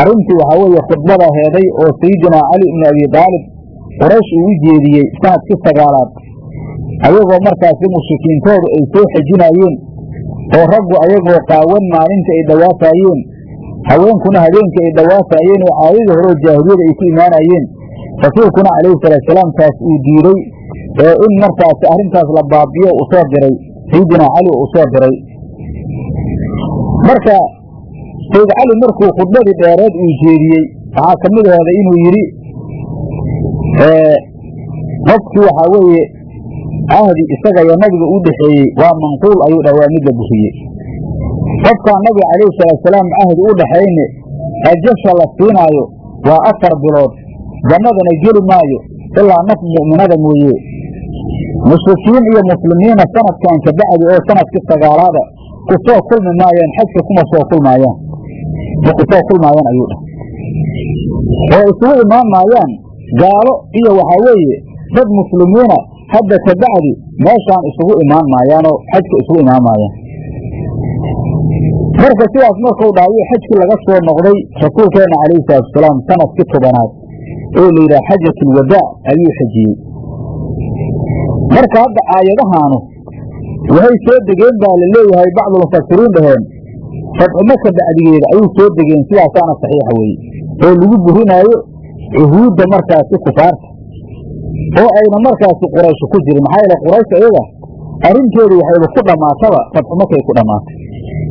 arrintii waxaa weeye khudbada heeday oo sayidinaa cali ibnu abi daalib quraysh uu u jeediyey sannadkii sagaalaad ayagoo markaasi mushrikiintoodu ay soo xejinaayeen oo raggu ayagoo qaawan maalinta ay dhawaafaayeen haweenkuna habeenka ay dhawaafaayeen oo caadadii horeo jaahiliyada ay ku imaanayeen. Rasuulkuna calayhi salaatusalaam taas uu diiday ee in markaasi arrintaas la baabiyo u soo diray sayidina cali oo u soo diray. Marka sayid cali markuu khudbadii dheereed uu jeediyey waxaa ka mid ahooda inuu yidhi qofkii waxaa weeye ahdi isaga iyo nabiga u dhexeeyey waa manquul ayuu dhah waa mid la qofkaan nabiga calayhi salaatusalaam ahdi u dhaxayne ajasha la siinaayo waa afar bilood jannadana geli maayo ilaa naf mu'minada mooye. Mushrikiin iyo muslimiina sanadkan ka bacdi oo sannadkii sagaalaada ku soo kulmi maayaan xajka kuma soo kulmaayaan ku soo kulmaayaan ayuu dhah oo isugu imaan maayaan gaalo iyo waxaa weeye dad muslimiina hadda ka meeshaan isugu imaan maayaanoo xajka isugu imaan maayaan marka sidaas markuu dhaayo xajkii laga soo noqday rasuulkeenna calayhi salaatusalaam sannadkii tobanaad oo la yidhaha xajatulwadaac ayuu xajiyey. Marka hadda aayadahaanu waxay soo degeen baa la leeyahay bacdulmufasiriin dhaheen fadxumaka bacdigeeda ayuu soo degeen sidaasaana saxiixa weeye. Oo lagu burinaayo cuhuudda markaasi kufaarta oo ayna markaasi quraysh ku jirin. Maxaa yeele quraysh iyaga arrinteedu waxayba ku dhammaataba fadxumakay ku dhammaatay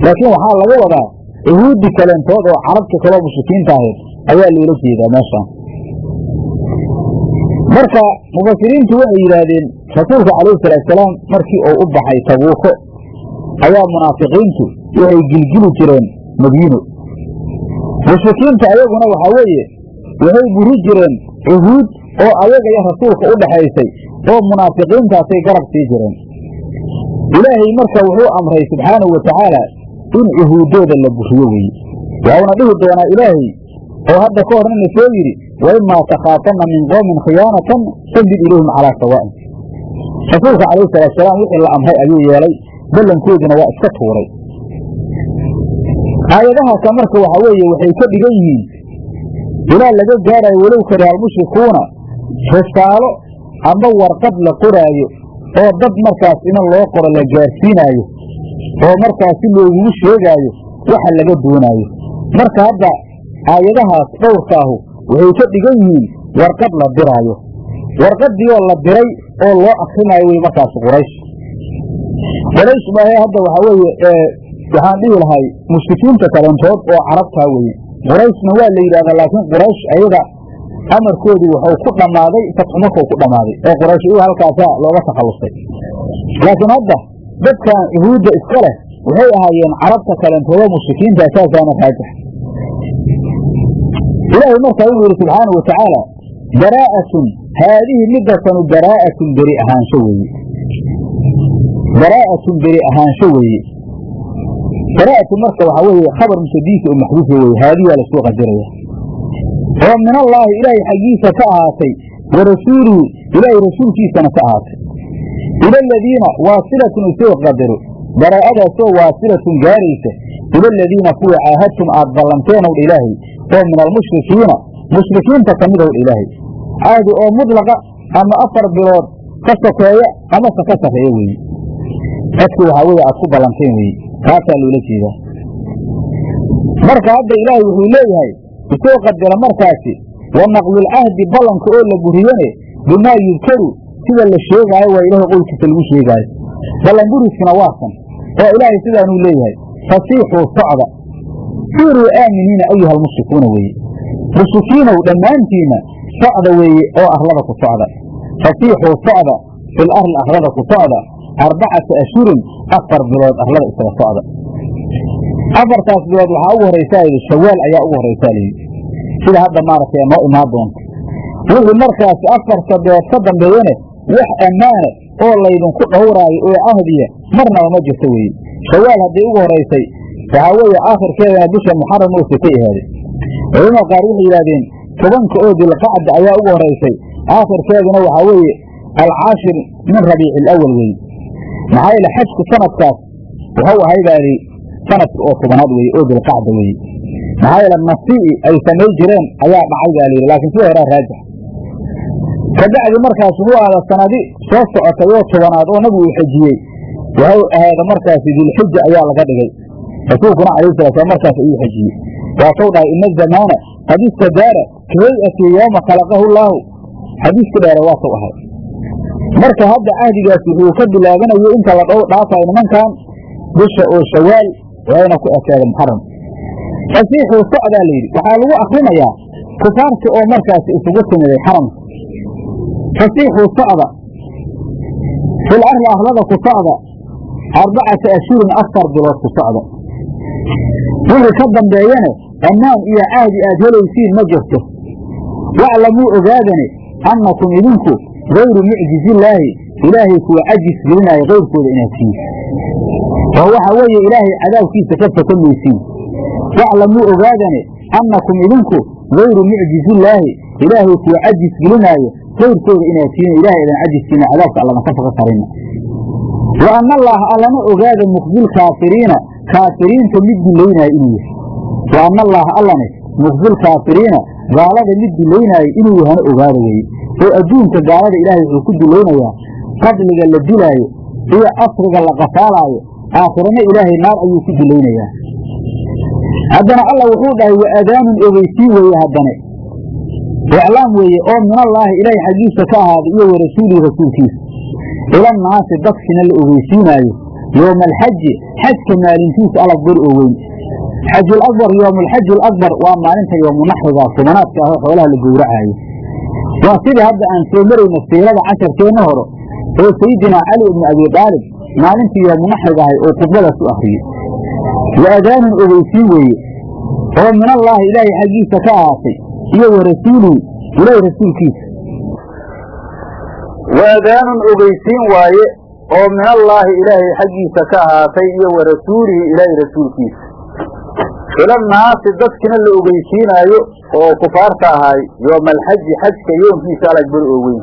laakiin waxaa laga wadaa cuhuuddi kalentood oo carabta kaloo mushrikiinta ahayd ayaa loola jeedaa meeshaan marka mufasiriintu waxay yidhaahdeen rasuulka calayhi salaatusalaam markii uu u baxay tabuuko ayaa munaafiqiintu waxay gilgili jireen madiino mushrikiinta ayaguna waxaa weeye waxay buri jireen cuhuud oo ayaga iyo rasuulka u dhaxaysay oo munaafiqiintaasay garab sii jireen. Ilaahay marka wuxuu amray subxaanahu wa tacaala in cuhuuddooda la buriyo weeye waxauna dhihi doonaa ilaahay oo hadda ka hornana soo yidhi waimaa takhaafanna min qoomin khiyaanatan fambid ilayhim calaa sawaa'in rasuulka calayhi salaatusalaam wixii la amray ayuu yeelay ballankooduna waa iska tuuray. Aayadahaasa marka waxaa weeye waxay ka dhigan yihiin ilaa laga gaarayo walow kariha almushrikuuna risaalo ama warqad la qoraayo oo dad markaas inan loo qoro la gaarsiinaayo oo markaasi loogugu sheegaayo waxa laga doonaayo. Marka hadda aayadahaas dhowrkaahu waxay ka dhigan yihiin warqad la diraayo. Warqadiioo la diray oo loo akrinaayo wey markaas quraysh. Quraysh maahe hadda waxaa weeye waxaan dhihi lahay mushrikiinta kalentood oo carabtaa weye qurayshna waa la yidhahdaa laakiin quraysh ayaga amarkoodii wuxuu ku dhammaaday fatxumakuu ku dhammaaday oo quraysh iyaga halkaasaa looga takhallusay laakiin hadda dadkan yuhuudda iska leh waxay ahaayeen carabta kalentooda mushrikiinta saasaana raajix ilaahay markaa inuu yidhi subxaanau wa tacaala baraa'atun haadihi midatanu baraa'atun beri ahaansho weeye. Baraa'atun beri ahaansho weeye. Baraa'atu marka waxaa weeye khabar mutadiisa oo maxduufa weye haadiyaa la soo qadaraya oo min allaahi ilaahay xaggiisa ka ahaatay wa rasuulihi ilaahay rasuulkiisana ka ahaatay. Ila aladiina waasilatun isoo qadaro baraa'adaasoo waasilatun gaaraysa ila aladiina kuwa caahadtum aad ballanteen owdha ilaahay oo min almushrikiina mushrikiinta ka mid owdha ilaahay caadi oo mudlaqa ama afar bilood ka sokeeya amase ka sarreeya weeye dadki waxaa weye aad ku ballanteen weeye taasaa loola jeedaa. Marka hadda ilaahay wuxuu leeyahay isoo qadara markaasi wa naqlulcahdi ballanka oo la buriyane bimaa yudkaru sida la sheegaayo waa ilaahay qowlkiisa lagu sheegaayo. Ballan buriskuna waasan oo ilaahay sidaanuu leeyahay. Fasiixuu socda. Siiruu aaminiina ayuha almushrikuuna weeye. Mushrikiinow dhammaantiinna socda weeye oo arlada ku socda. Fasiixuu socda. Fil arli arlada ku socda. Arbacata ashhurin afar bilood arlada isaga socda afartaas bilood waxaa ugu horraysaa yidhi shawaal ayaa ugu horraysaa layidhi sida hadda maaragtay noo imaan doonta wixii markaasi afarta bilood ka dambeeyane wax ammaana oo laydinku dhowraayo oo cahdiya marnaba ma jirto weeye. Shawaal haddii ugu horraysay waxaa weeye aakhirkeedana bisha muxaram oo sakay ahaaday culamada qaar waxay yidhahdeen tobanka oo dilqacda ayaa ugu horraysay aakhirkeeduna waxaa weeye alcaashir min rabiici alawal weeye. Maxaa yeele xajku sanadkaas wuxuu ahay baa idhi sanadka oo tobanaad weeye oo dilqacda weeye. Maxaa yeele nasii'i ay samay jireen ayaa dhacay baa layidhi laakiin sida horaa raajix kabacdi markaas wuxuu ahda sanadi soo socotay oo tobanaad oo nabigu uu xejiyey wuxuu ahaada markaasi dilxija ayaa laga dhigay. Rasuulkuna calayhi salatu slam markaas ayuu xejiyey waasuu dhahay ina azamaana qad istadaara kahay'ati yooma khalaqahu llaahu. Xadiisku dheere waasuu ahay marka hadda cahdigaas wuxuu ka bilaabanayo inta la dhow nimankan bisha oo shawaal waayna ku ekeeda muxaram fasiixuu socdaa layidhi waxaa lagu akrinayaa kufaarti oo markaasi isugu timiday xaramka fasiixuu socda. Fil ahlada ku socda. Arbacata ashhurin afar bilood ku socda. Wixii ka dambeeyane ammaan iyo caadi aad helaysiin ma jirto. Waclamuu ogaadane annakum idinku gayru mucjizillaahi ilaahay kuwa cajis gelinaayo kayrkooda inaad siin oo waxa weeye ilaahay cadaabkiisa ka fakamaysiin waclamuu ogaadane annakum idinku gayru mucjizillaahi ilaahay kuwa cajis gelinaayo kayrkooda inaad siin ilahay idan cajisiina cadaabka allama ka faka karina wa ana allaaha allana ogaada muqdil kaafiriina kaafiriinta mid dilaynaayo inuu yahay. Wa ana allaaha allane muqdil kaafiriina gaalada mid dilaynaayo inuu yahana ogaada weye oo adduunka gaalada ilaahay wuxuu ku dilaynayaa qadliga la dilaayo iyo asriga la qafaalaayo aakhirana ilaahay naar ayuu ku dilaynayaa haddana alla wuxuu dhahay wa adaanun ogeysiin weeye haddane. Iclaam weeye oo minallaahi ilaahay xaggiisa ka ahaaday iyo wa rasuulihi rasuulkiisa. Ilannaasi dadkina la ogeysiinaayo. Yooma alxaji xajka maalintiisa alag beri oo weyn. Xajulakbar yoomalxaji alakbar waa maalinta yoomunaxriga tobanaadka ahoo xoolaha la gowracaayo. Waa sidii hadda aan soo marayna siirada casharkeenna hore oo sayidinaa cali ibnu abi daalib maalintii yoomunaxriga ahay oo khudbadaas u akriyey wa adaanun ogeysiin weeye oo minallaahi ilaahay xaggiisa ka ahaatay iyo wa rasuulihi ilaahay rasuulkiisa. Wa adaanun ogeysiin waaye oo minallaahi ilaahay xaggiisa ka ahaatay iyo wa rasuulihi ilaahay rasuulkiisa. Ilannaasi dadkina la ogeysiinaayo oo kufaarta ahaay yoomalxaji xajka yoonkiisa alag beri oo weyn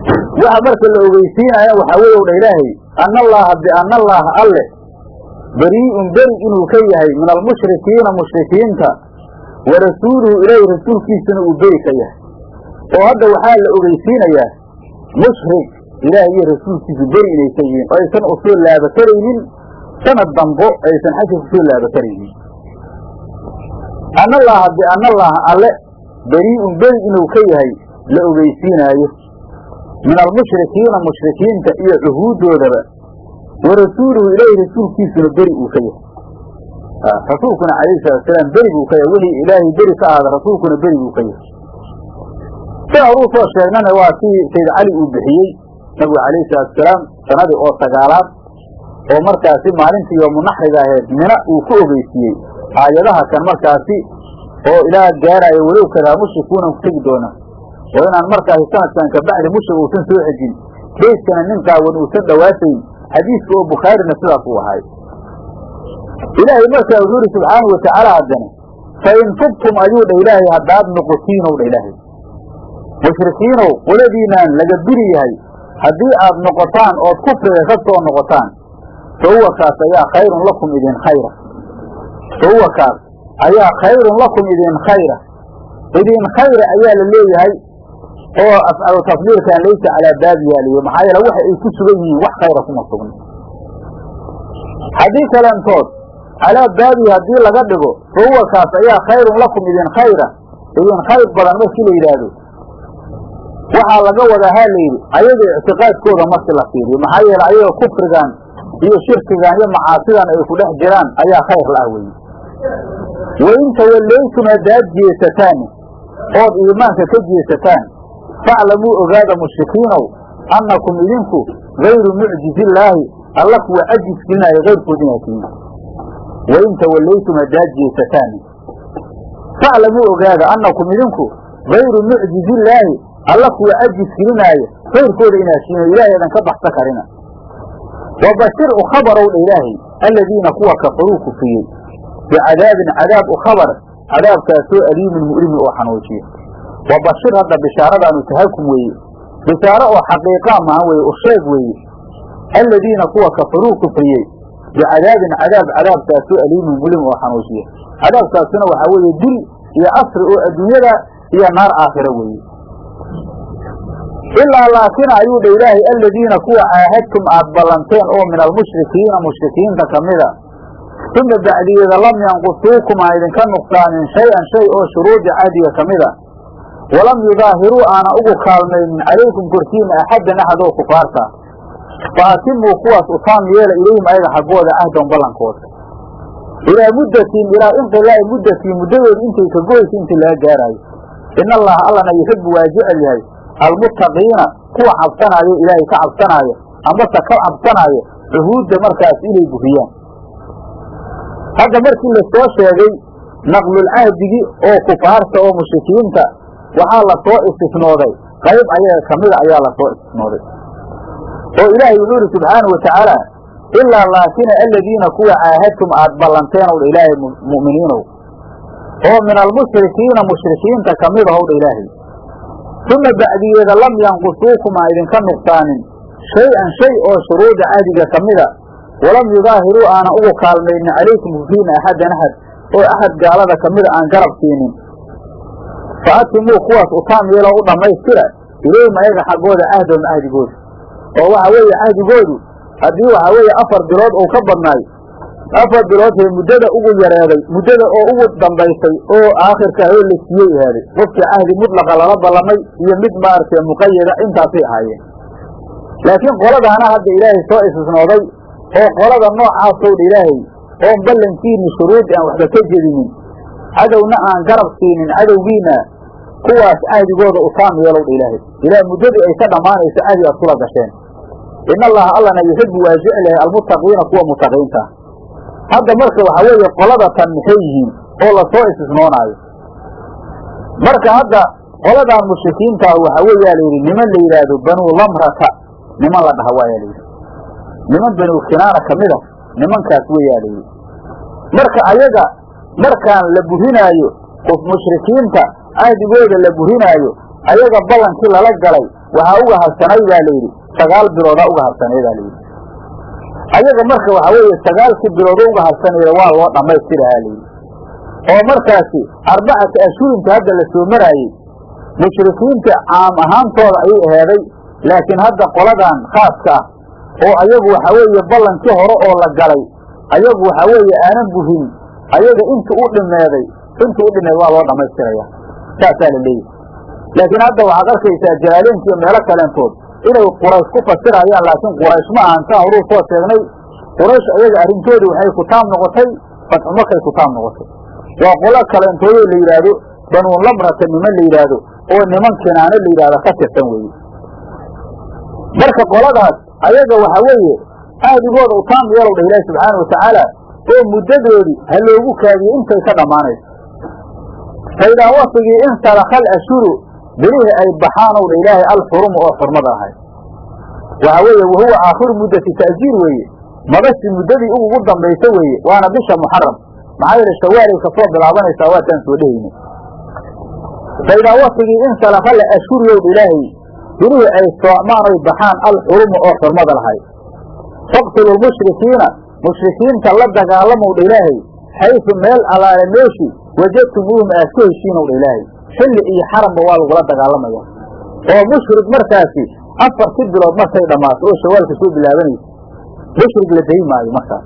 waxa marka la ogeysiinaya waxaa weeye dha ilaahay ana allaaha biana allaaha alle berii'un beri inuu ka yahay min almushrikiina mushrikiinta wa rasuuluhu ilaahay rasuulkiisuna uu beri ka yahay. Oo hadda waxaa la ogeysiinayaa mushrik ilaahay iyo rasuulkiisu beri inay ka yihiin oo aysan u soo laabataraynin sanad dambo aysan xajka ku soo laabataraynin. Ana allaaha biana allaaha alle berii'un beri inuu ka yahay la ogeysiinaayo min almushrikiina mushrikiinta iyo cuhuuddoodaba wa rasuuluhu ilaahay rasuulkiisuna beri uu ka yahay rasuulkuna calayhi salaatusalaam beri buu ka yahay wixii ilaahay beri ka ahaada rasuulkuna beri buu ka yahay si horuu soo sheegnana waa kii sayd cali uu bixiyey nabigu calayhi salaatusalaam sanadii oo sagaalaad oo markaasi maalintii yoomunaxriga aheed mina uu ku ogeysiiyey aayadaha kan markaasi oo ilaa gaaraayo walow kadaa mushrikuunan ku tegi doona oo inaan markaasi sanadkan kabacdi mushrik uusan soo xejin beydkana nin qaawan uusan dhawaasayn. Xadiiska oo bukhaarina sidaas uu ahay. Ilaahay markaa wuxuu yidhi subxaanau watacaala haddana fa in tubtum ayuu dha ilaahay haddaad noqotiinow dha ilaahay. Mushrikiinow qoladiinaan laga biri yahay haddii aad noqotaan ood kufriga ka soo noqotaan fa kaas ayaa khayrun lakum idin khayra. Fa kaas ayaa khayrun lakum idin khayra. Idin khayra ayaa la leeyahay oo afcalu laysa calaa baabiyaa liyo maxaa yeele waxa ay ku sugan yihiin wax khayra kuma sugna haddii kalentood calaa baabihi haddii laga dhigo fa huwa kaas ayaa khayrun lakum idin khayra idin khayr badan markii la yidhaahdo. Waxaa laga wadaa ha layidhi ayaga ictiqaadkooda markii la fiiriyo maxaa yeele ayaga kufrigan iyo shirkigan iyo macaasidan ay ku dhex jiraan ayaa khayr la ah weye wain tawallaytum haddaad jeesataan ood iimaanka ka jeesataan faclamuu ogaada mushrikiinow annakum idinku gayru mucjizillaahi alla kuwa cajis gelinaayo kayrkood inaad tihiin wain tawallaytum haddaad jeesataan faclamuu ogaada annakum idinku gayru mucjizillaahi alla kuwa cajis gelinaayo kayrkooda inaad tihiin oo ilaahay edan ka baxsa karina wa u khabarow ilaahay aladiina kuwa kafaruu kufriyey bicadaabin cadaab u khabar cadaabkaasoo aliimin mu'limin oo xanuujiya wa bashir hadda bishaaradaanu tahakum weeye. Bishaaro oo xaqiiqaa mahan weeye u sheeg weeye. Aladiina kuwa kafaruu kufriyey bicadaabin cadaab cadaabkaasoo aliimin mu'limin oo xanuujiya cadaabkaasuna waxaa weeye dil iyo asri oo adduunyada iyo naar aakhira weeye. Ilaa laakin ayuu dha ilaahay aladiina kuwa caahadtum aad ballanteen oo min almushrikiina mushrikiinta kamida uma bacdigeeda lam yanqusuukum aan idinka nuqsaamin shay-an shay oo shuruudi cahdiga ka mida walam yudaahiruu aana ugu kaalmaynin calaykum korkiina axaddan axad oo kufaarta fa atimuu kuwaas u taam yeela ilayhim ayaga xaggooda ahdan ballankooda ilaa muddatin ilaa inqilaa'i muddatin muddadoodi intay ka goysa intii laga gaaraayo. In allaha allana yuxibu waa jecel yahay almuttaqiina kuwa cabsanaayo ilaahay ka cabsanaayo amase ka cabsanaayo cuhuudda markaas inay buhiyaan hadda markii la soo sheegay naqlulcahdigii oo kufaarta oo mushrikiinta waxaa la soo istisnooday. Qayb ayaga kamida ayaa la soo istisnooday. Oo ilaahay wuxuu yidhi subxaanau watacaala ilaa laakina aladiina kuwa caahadtum aad ballanteen owdha ilaahay mu'miniinow oo min almushrikiina mushrikiinta ka mid ahowdha ilaahay. Uma bacdigeeda lam yanqusuukum aan idinka nuqsaanin. Shay-an shay oo shuruuda cahdiga kamida walam yudaahiruu aanan ugu kaalmaynin calaykum kukiina axaddan axad oo axad gaalada kamida aan garab siinin fa atimuu kuwaas utaam yeeloo u dhammaystira ilayhim ayaga xaggooda ahdoom ahdigooda oo waxa weeye ahdigoodu haddii waxa weeye afar bilood uu ka badnaay afar bilood hee muddada ugu yareeday muddada oo ugu dambaysay oo aakhirka ahoo la siiyey ahaaday qofkii cahdi mudlaqa lala ballamay iyo mid maaragtay muqayada intaasay ahaayeen laakiin qoladaana hadda ilaahay soo istisnooday oo qolada noocaasowdha ilaahay oon ballankiini shuruudi aan waxba ka jedinin cadowna aan garab siinin cadowgiina kuwaas cahdigooda utaam yeelowdha ilaahay. Ilaa muddadii ay ka dhammaanayso cahdi aad kula gasheen. In allaha allana yuxibu waa jeclahay almuttaqiina kuwa mutaqiinta hadda marka waxa weeye qolada tan maxay yihiin oo la soo istisnoonaayo? Marka hadda qoladan mushrikiintaah waxa weeyaa la yidhi niman la yidhaahdo banuu lamrata. Niman la dhaha waayaa layidhi niman banuu kinaana ka mid a nimankaas weeyaa layidhi marka ayaga markaan la burinaayo qof mushrikiinta cahdigooda la burinaayo ayaga ballankii lala galay waxaa uga harsanay baa layidhi sagaal biloodaa uga harsanay baa layidhi ayaga marka waxa weeye sagaalkii biloodo uga harsanayda waa loo dhammaystirahaa layidhi oo markaasi arbacata ashhurinta hadda la soo maraayey mushrikiinta caam ahaantooda ayay aheeday laakiin hadda qoladan khaaska ah oo ayagu waxa weeye ballankii hore oo la galay ayagu waxa weeye aanan burin ayaga inta u dhimeeday inta u dhimeed waa loo dhammaystiraya saasaa la leeyahy laakiin hadda waxaad arkaysaa jalaaleenkiiyo meelo kaleentood inay quraysh ku fasirayaan laakiin quraysh ma ahan saa horuu soo sheegnay quraysh ayaga arrintoodi waxay ku taam noqotay fatxu makay ku taam noqotay. Waa qolo kaleentoodoo la yidhaahdo banuu lamrata niman la yidhaahdo oo niman kinaano la yidhahdo ka tirsan weeye. Marka qoladaas ayaga waxa weeye ahdigooda u taam yeelow dhah ilaahi subxaana watacaala oo muddadoodii ha loogu kaadiyo intay ka dhammaanayso faidaa wasigii in salaka alashhuru bilihii ay baxaanow dha ilaahay alxurumu oo xurmada ahay waxa weeye wahuwa aakhiru muddati ta'jiir weeye mabashi muddadii ugu dambaysa weeye waana bisha muxaram maxaa yeele shawaalay ka soo bilaabanaysaa waataan soo dhehayna faidaa wasigii in salaka la ashhuriyow dha ilaahay bilihii ay soocmaan oy baxaan alxurumu oo xurmada lahay faqtulu lmushrikiina mushrikiinta la dagaalamow dha ilaahay xaysu meel allaale meeshi wajadtumuuhum aad ku heshiinow dha ilaahay. Xilli iyo xaramba waa lagula dagaalamaya oo mushrik markaasi afarti bilood markay dhammaato oo shawaalka soo bilaabanaysa. Mushrig la dayi maayo markaas.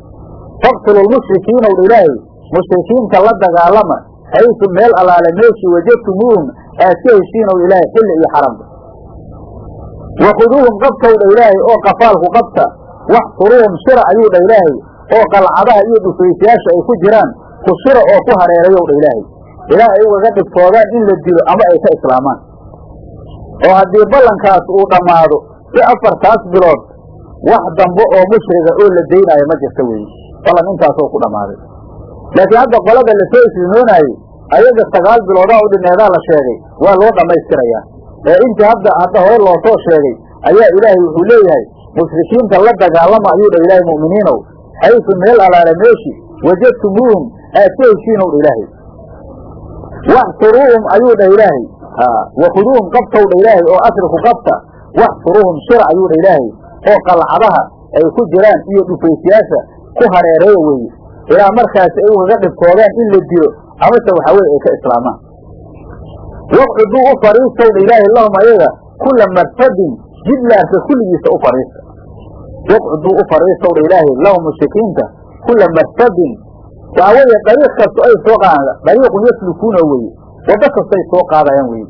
Faqtulu lmushrikiina w dha ilaahay. Mushrikiinta la dagaalama xaysu meel allaale meeshii wajadtumuuhum aad ka heshiinow ilaahay xilli iyo xaramba. Wakhuduuhum qabtow dha ilaahay oo qafaalku qabta. Waxsuruuhum shira ayuu dha ilaahay oo qalcadaha iyo dhufaysayaasha ay ku jiraan ku shira oo ku hareerayow dha ilaahay. Ilaa ay ugaga dhibtoodaan in la dilo ama ay ka islaamaan. Oo haddii ballankaas uu dhammaado si afartaas bilood wax dambe oo mushriga oo la daynaayo ma jirta weeye ballan intaasoo ku dhammaaday. Laakiin hadda qolada la soo islinoonaayey ayaga sagaal biloodaa u dhimeedaa la sheegay waa loo dhammaystirayaa. Ee intii hadda hadda hore loo soo sheegay ayaa ilaahay wuxuu leeyahay mushrikiinta la dagaalama ayuu dha ilaahay mu'miniinow xaysu meel alaale meeshi wajadtumuuhum aad ka heshiinow dha ilaahay waxsuruuhum ayuu dhah ilaahay wakhuduuhum qabtow dha ilaahay oo asriku qabta waxsuruuhum shira ayuu dha ilaahay oo qalcadaha ay ku jiraan iyo dhufaysiyaasha ku hareereeya weeye ilaa markaasi ay ugaga dhibtoodaan in la dilo amase waxaa weye ay ka islaamaan waqcuduu u fariistow dha ilaahay lahum ayaga kula marfadin jidlaarka kulligiisa u fariista waqcuduu u fariistow dha ilaahay lahum mushrikiinta kula marfadin waxaa weeye dariiq kasto ay soo qaadaan dariiqun yaslukuuna weeye waddo kastay soo qaadayaan weye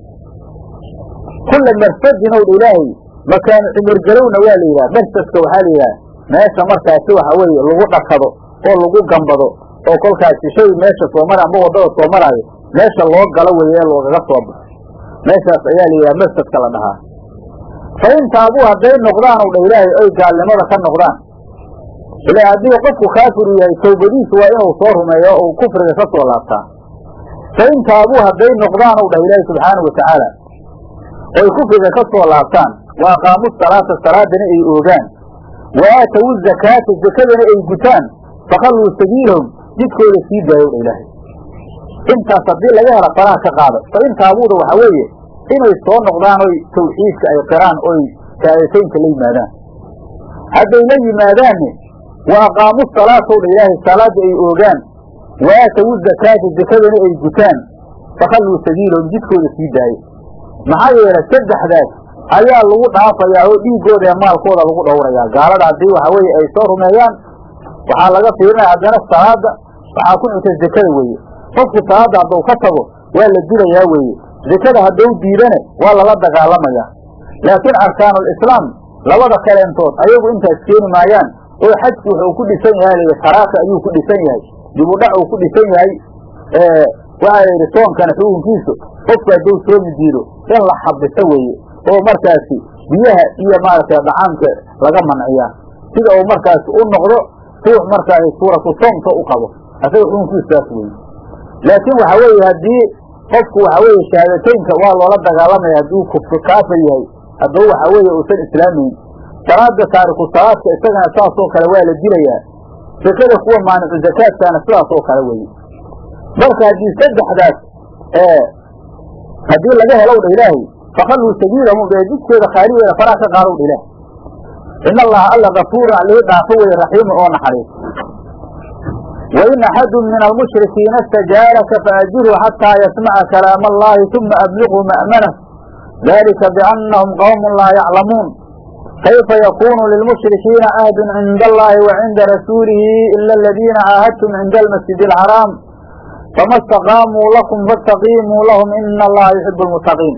kulla marsadin ow ilaahay makaanu cimirgalowna waa la yidhaha marsadka waxaa la yidhaha meesha markaasi waxa weeye lagu dhakado oo lagu gambado oo kolkaasi shay meesha soo mara ama waddada soo maraayo meesha loo galo weeye ee loogaga soo baxo. Meeshaas ayaa la yidhaha marsadka la dhahaa. Fa in taabuu hadday noqdaan ow dha ilaahay oy gaalnimada ka noqdaan ilaa haddii qofku kaafiru yahay tawbadiisu waa inuu soo rumeeyo uu kufriga ka soo laabtaa fa in taabuu hadday noqdaan ow dhah ilaahi subxaanau watacaala oy kufriga ka soo laabtaan. Wa aqaamu salaata salaadana ay oogaan wa aatawu zakaata zakadana ay gutaan. Fakhalluu sabiilahum jidkooda sii daayow dha ilaahay. Intaas haddii laga hela faraha ka qaada fa in taabuuda waxaa weeye inay soo noqdaan oy tawxiidka ay qiraan oy shahaadateynka la yimaadaan. Hadday la yimaadaanne wa aqaamu salaatow dha ilaahay salaada ay oogaan wa aatawu zakaata zakadana ay gutaan fakhalluu sabiilahum jidkooda sii daayo maxaa yeelay saddexdaas ayaa lagu dhaafayaa oo dhiiggooda ee maalkooda lagu dhowrayaa gaalada haddii waxa weeye ay soo rumeeyaan waxaa laga fiirinaya haddana salaada waxaa ku xigta zakada weeye qofku salaada hadduu ka tago waa la dilayaa weeye zakada hadduu diidane waa lala dagaalamayaa laakiin arkaanulislaam labada kaleentood ayagu intaas keeni maayaan oo xajku wuxuu ku dhisan yahay taraaka ayuu ku dhisan yahay dibudhac uu ku dhisan yahay waxaa layidhi soonkana xukunkiisu qofku hadduu soomi diido in la xabiso weeye oo markaasi biyaha iyo maaragtay dhacaamka laga manciyaa. Sida uu markaasi u noqdo ruux markaasi suuratu soomka u qabo asaga xukunkiisu saas weeye. Laakiin waxa weeye haddii qofku waxa weeye shahaadateynka waa loola dagaalamaya hadduu kaafir yahay hadduu waxa weeye uusan islaamayn salaada taariku salaadka isagana saasoo kale waa la dilayaa. Sakada kuwa maanicu zakaadkaana sidaas oo kale weeye marka haddii saddexdaas haddii laga helow dha ilaahay fakhalluu sabiilahum ee jidkooda khaaligeeda faraha ka qaadow dha ilaahay. In allaha alla gafuurun alihii dhaafo weye raxiimu oo naxariis. Wain axadu min almushrikiina istajaaraka faajirhu xataa yasmaca kalaama allahi uma abliquu ma'manah dalika biannahum qawmun laa yaclamuun kayfa yakunu lilmushrikiina ahdun cinda allahi wa cinda rasuulihi ila aladiina caahadtum cinda almasjid alxaraam fama istaqaamuu lakum faاstaqiimuu lahum ina allaha yuxibu lmuttaqiin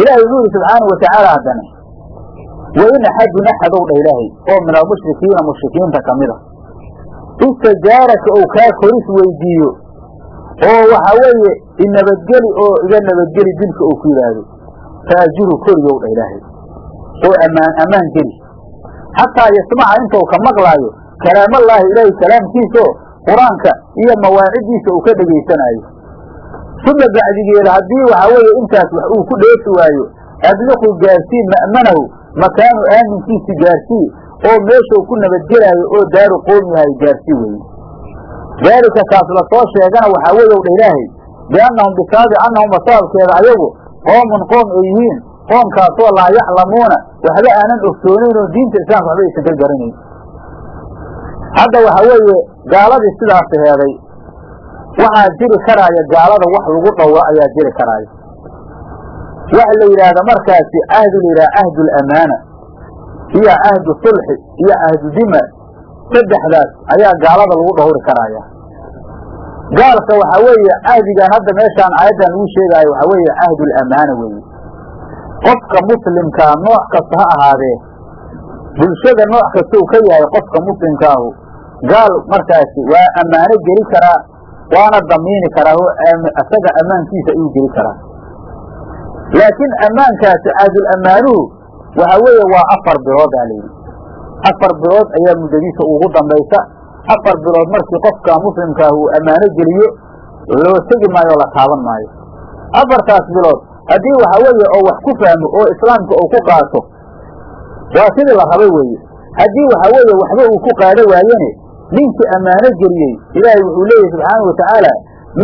ilahay wuxuu yihi subxaanau watacaala haddana wain axadun axadow dha ilaahay oo min almushrikiina mushrikiinta kamida istajaaraka ou kaa koris weydiiyo oo waxa weeye inabadgeli oo iga nabadgeli dilka uu ku yidhaahdo faajuru korigow dha ilaahay oo amaan ammaan geli xataa yasmaca intou ka maqlaayo kalaamallaahi ilaahay kalaamkiisaoo qur'aanka iyo mawaaciddiisa uu ka dhegaysanaayo uma bacdigeeda haddii waxa weeye intaas wax uu ku dheefi waayo abliqu gaarsii ma'manahu makaanu aaminkiisi gaarsii oo meeshuu ku nabadgelaayo oo daaru qoom yahay gaarsii weeye daalika kaas la soo sheegana waxaa weeyow dha ilaahay biannahum bisaabi annahum sababkeeda ayagu qoomun qoom ay yihiin qoomkaasoo laa yaclamuuna waxba aanan ogsoonayn oo diinta islaamka waxba aysan ka garanayn hadda waxa weeye gaaladii sidaas heeday waxaa jiri karaaya gaalada wax lagu dhowro ayaa jiri karaaya waxa la yidhaahda markaasi cahdu la yidhaha cahdu lamaana iyo cahdu sulxi iyo cahdu dima saddexdaas ayaa gaalada lagu dhowri karaaya gaalka waxa weeye cahdigan hadda meeshaan aayaddan lagu sheegaayo waxa weeye cahdu lamaana weeye qofka muslimkaa nooc kasta ha ahaadee. Bulshada nooc kasta uu ka yahay qofka muslimkaahu. Gaal markaasi waa ammaano geli karaa waana damiini karaa oo isaga ammaankiisa ayuu geli karaa laakiin ammaankaasi caadul ammaanuhu waxa weeye waa afar bilood aa layidhi afar bilood ayaa muddadiisa ugu dambaysa. Afar bilood markii qofka muslimkaah uu ammaano geliyo loo tegi maayo oo la taaban maayo. Afartaas bilood haddii waxa weeye oo wax ku fahmo oo islaamka uu ku qaato waa sidii la rabay weeye. Haddii waxa weeye waxba uu ku qaado waayene ninkii ammaano geliyey ilaahay wuxuu leeyahy subxaanau watacaala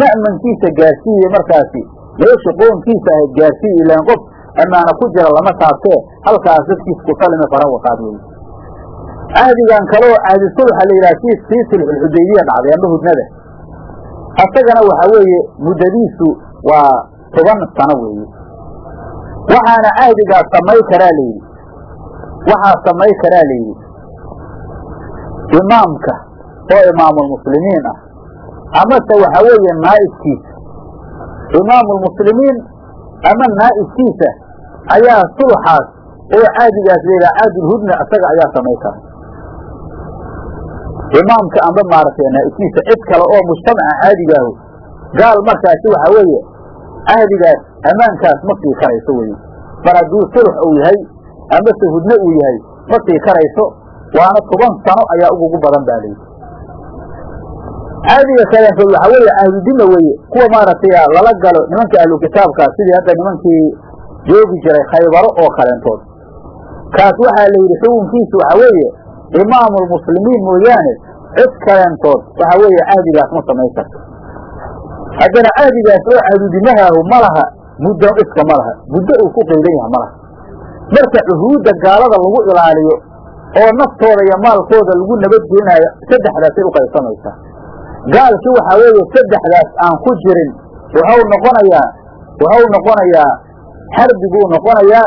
ma'mankiisa gaarsiiye markaasi meesha qoonkiisa ahayd gaarsiiye ilaan qof ammaano ku jira lama taabtee halkaas dadkiisa ku salimi fara waqaad weye cahdigan kaleo cahdi sulxa la yidhaha sii sii sulxulxudaybiya dhacday amba hudnada. Asagana waxa weeye muddadiisu waa toban sano weeye waxaana cahdigaas samay karaa layidhi waxaa samay karaa layidhi imaamka oo imaamulmuslimiin ah. Amase waxa weeye naa'ibkiisa imaamulmuslimiin ama naa'ibkiisa ayaa sulxaas oo caadigaas layidhaha caadulhudna isaga ayaa samay kara imaamka amba maaragtay naa'ibkiisa cid kale oo mujtamaca caadigaahu gaal markaasi waxa weeye cahdigaas ammaankaas ma sii karayso weye mar hadduu sulx uu yahay amase hudne uu yahay ma sii karayso waana toban sano ayaa ugugu badan baa layidhi caadiga kaleeto waxa weeye ahludima weeye kuwa maaragtay lala galo nimanka ahlu kitaabka sidii hadda nimankii joogi jiray khaybaro oo kaleentood. Kaas waxaa la yidhi xukunkiisu waxa weeye imaamulmuslimiin mooyaane cid kaleentood waxa weeye cahdigaas ma samayn karto haddana cahdigaas oo cahdudimahaahu ma laha muddo iska ma laha muddo uu ku qaydan yaha ma laha. Marka cuhuudda gaalada lagu ilaaliyo oo naftooda iyo maalkooda lagu nabadgelinayo saddexdaasay u qaybsamaysaa gaalkii waxaa weeye saddexdaas aan ku jirin wuxuu noqonayaa wuxuu noqonayaa xarbi buu noqonayaa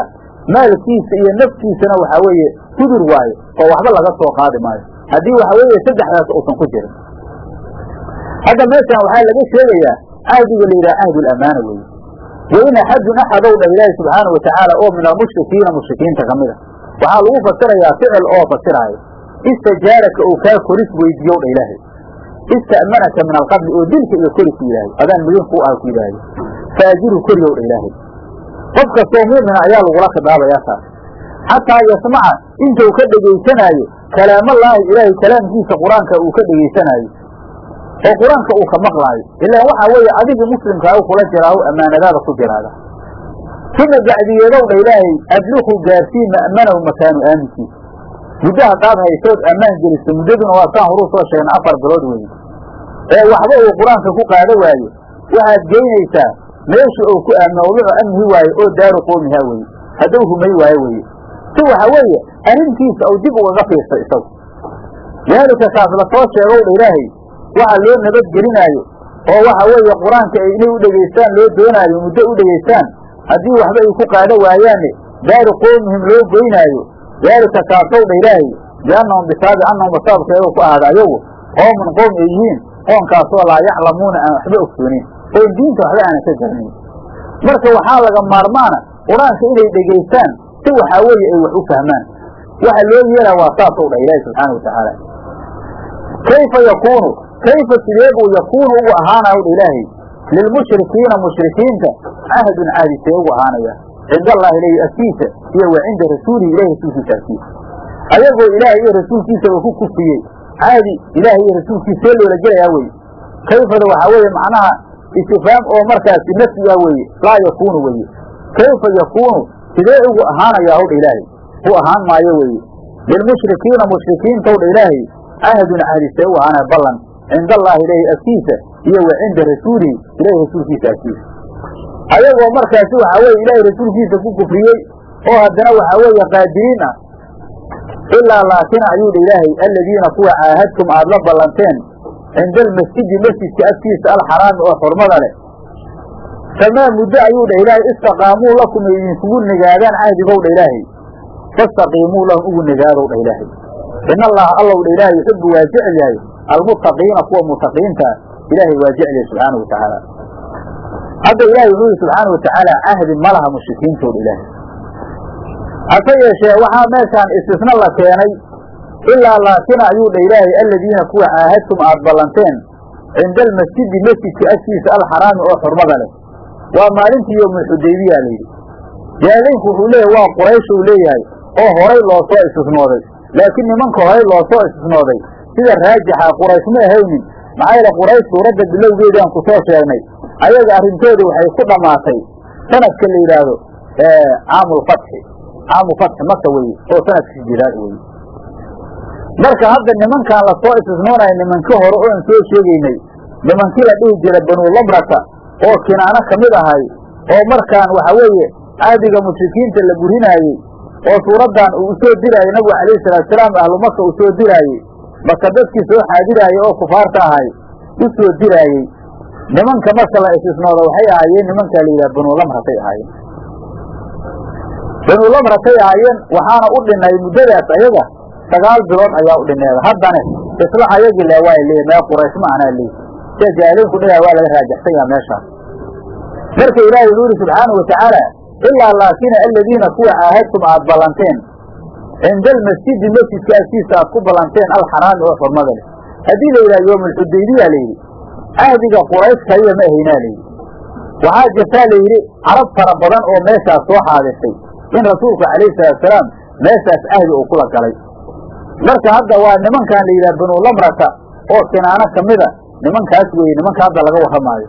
maalkiisa iyo naftiisana waxaa weeye hudur waayo oo waxba laga soo qaadi maayo. Haddii waxa weeye saddexdaas uusan ku jirin hadda meeshan waxaa laga sheegayaa cahdiga la yidhaha cahdulamaana weeye. Wain axadun axadow dha ilaahi subxaana watacaala oo min almushrikiina mushrikiinta ka mid a waxaa lagu fasirayaa ficil oo fasiraayo. Istajaaraka ou kaa koris weydiiyow dha ilaahay. Ista'manaka min alqabli oo dilka iyo koris yidhaahay. Adaan midin ku ah ku yidhaahay. Faajiru koriyow dha ilaahay. Qof kastoo muumina ayaa lagula khidaabayaa taas. Xataa yasmaca intuu ka dhegaysanaayo kalaamallaahi ilaahay kalaamkiisa qur'aanka uu ka dhegaysanaayo oo qur'aanka uu ka maqlaayo ilaan waxaa weeye adigii muslimkaa u kula jiraaho ammaanadaada ku jiraada. Uma bacdiyeedow dha ilaahay adliku gaarsii ma'manahu makaanu aaminkiisa muddo haddaad haysood ammaan geliso muddaduna waa saan horuu soo sheegna afar bilood weeye. Ee waxba uu qur'aanka ku qaado waayo waxaad geynaysaa meesha uu ku mawduucu amnihi waayo oo daaru qoomihaa weye hadduu humay waayo weye si waxa weeye arrintiisa uu dib ugaga fiirsa isagu. Daalika kaas la soo sheegow dha ilaahay waxa loo nabadgelinaayo oo waxa weeye qur'aanka inay u dhegaystaan loo doonaayo muddo u dhegaystaan haddii waxba ay ku qaado waayaanne daaru qoomihim loo goynaayo daalika kaasow dha ilaahay biannahum bisaabi annahum basaabkeedu ku ahada ayagu qoomun qoom ay yihiin qoonkaasoo laa yaclamuuna aan waxba ogsoonin oon diinta waxba aanan ka garanayn. Marka waxaa laga maarmaana qur'aanka inay dhegaystaan si waxaa weeye ay wax u fahmaan. Waxa loo yeelaa waa saasow dha ilaahi subxaana watacaala kayfa yakuunu kayfa sidee buu yakuunu ugu ahaanaya dha ilaahay lilmushrikiina mushrikiinta cahdun caadi see ugu ahaanaya cinda allahi ilayhi agtiisa iyo wa cinda rasuulihi ilahi rasuulkiisa agtiisa ayagoo ilaahay iyo rasuulkiisaba ku kufriyey caadi ilaahay iyo rasuulkiisa see loola gelayaa weye kayfada waxaa weeye macnaha istifhaam oo markaasi nafyiga weeye laa yakuunu weye kayfa yakuunu sidee ugu ahaanayaa howdha ilaahay u ahaan maayo weeye lilmushrikiina mushrikiintowdha ilaahay cahdun cahdi see u ahaanaya ballan cinda allahi ilahi agtiisa iyo wa cinda rasuulihi ilahi rasuulkiisa agtiisa ayagoo markaasi waxaa weye ilaahay rasuulkiisa ku kufriyey oo haddana waxaa weeye qaadiriin ah. Ilaa laakina ayuu dha ilaahay aladiina kuwa caahadtum aada la ballanteen cinda almasjidi masjidka agtiisa alxaraami oo xurmada leh. Famaa muddo ayuu dha ilaahay istaqaamuu lakum ay idinkugu nigaadaan cahdigow dha ilaahay. Fastaqiimuu lahum ugu nigaadow dha ilaahay. In allaha allow dha ilaahay yuxibu waa jecel yahay almuttaqiina kuwa mutaqiinta ilaahay waa jecel yahay subxaana wa tacaala hadda ilahay wuxuu yihi subxaana wa tacaala ma laha mushrikiintooda ilaahay hase yeeshee waxaa meeshaan istisna la keenay ilaa laakina ayuu dha ilaahay aladiina kuwa caahadtum aada ballanteen cinda almasjidi masjidka agtiisa alxaraami oo xurmada leh waa maalintii yowmulxudaybiya layidhi jaalaynku wuxuu leeyahay waa quraysh uu leeyahay oo horay loo soo istisnooday laakiin nimanka horay loo soo istisnooday sida raajixa quraysh ma ahaynin. Maxaa yeele quraysh suuradda bilowgeedaan ku soo sheegnay. Ayaga arrintooda waxay ku dhammaatay sanadka la yidhaahdo caamulfatxi caamu fatxi maka weye oo sanadka hijiraad weye marka hadda nimankaan la soo istisnoonaya nimankii hore oan soo sheegaynay nimankii la dhihi jira banuulamrata oo kinaano ka mid ahay oo markaan waxa weeye caadiga mushrikiinta la burinaayey oo suuraddan uu u soo diraayey nabigu calayhi salaatusalaam ahlu maka uu soo diraayey maka dadkii soo xaadiraayey oo kufaarta ahay u soo diraayey nimanka marka la istisnooda waxay ahaayeen nimankaa la yidhaha banuulamratay ahaayeen. Banuulamratay ahaayeen waxaana u dhinay muddadaas ayaga sagaal bilood ayaa u dhineeda haddane isla ayagii le waa leeyi mee quraysh ma anaa leeyi sida jaaliinku dhigaa waa laga raajaxsan yaha meeshaas marka ilaahay wuxuu yihi subxaanau watacaala ilaa laakina aladiina kuwa caahadtum aad ballanteen cinda almasjidi masjidka agtiisa aad ku ballanteen alxaraami oo xurmada leh. Haddii la yidhaha yowmaalxudaybiya la yidhi cahdiga quraysh kaliya ma ahaynaa la yidhi. Waxaa jirtaa la yidhi carab fara badan oo meeshaas soo xaadisay. In rasuulku calayhi salaatusalaam meeshaas ahdi uu kula galay. Marka hadda waa nimankan la yidhaha banu lamrata oo kinaano ka mida nimankaas weeye nimanka hadda laga warramaayo.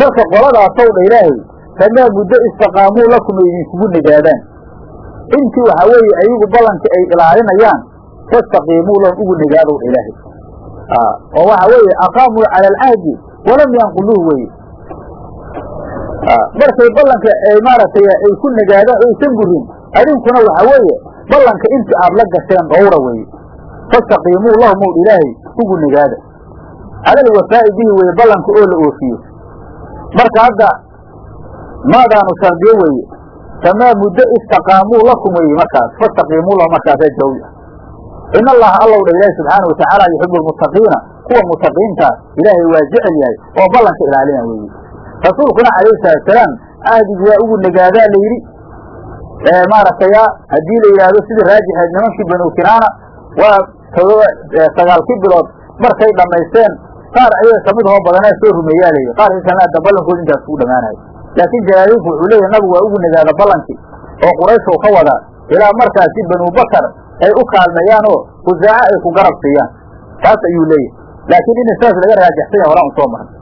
Marka qoladaasow dha ilaahay famaa muddo istaqaamuu lakum ay idinkugu nigaadaan intii waxaa weeye ayagu ballanka ay ilaalinayaan fastaqiimuu lahum ugu nigaadow dha ilaahay oo waxa weeye aqaamuu cala alcahdi walam yanquluuh weye markay ballanka ay maaragtay ay ku nigaadaan aysan burin adinkuna waxa weeye ballanka intii aad la gasheen dhowra weeye. Fastaqiimuu lahum ilaahay ugu nigaada. Cala alwafaa'i bihi weye ballanka oo la oofiyo. Marka hadda maadaanu shardiyo weeye famaa muddo istaqaamuu lakum weye markaas fastaqiimuu lahum markaasa jawi in allaha allow dha ilaahi subxaana watacaala yuxibu lmuttaqiina kuwa mutaqiintaa ilaahay waa jecel yahay oo ballanka ilaalina weeye rasuulkuna calayhi salaatusalaam ahdigu waa ugu nagaadaa la yidhi maaragtay haddii la yidhaahdo sidii raajixeed nimankii banu kinaana waa sagaalkii bilood markay dhammaysteen qaar ayaga ka mid hoo badanaa soo rumeeyaa layidhi qaar kalena hadda ballankooda intaas ugu dhammaanayo laakiin jalaalinku wuxuu leeyahy nabigu waa ugu nagaada ballankii oo quraysh ka wadaa ilaa markaasi banu bakar ay u kaalmeeyaan oo khusaaco ay ku garab siiyaan. Taas ayuu leeyahay. Laakiin in saas laga raajaxsanya horaan u soo marnay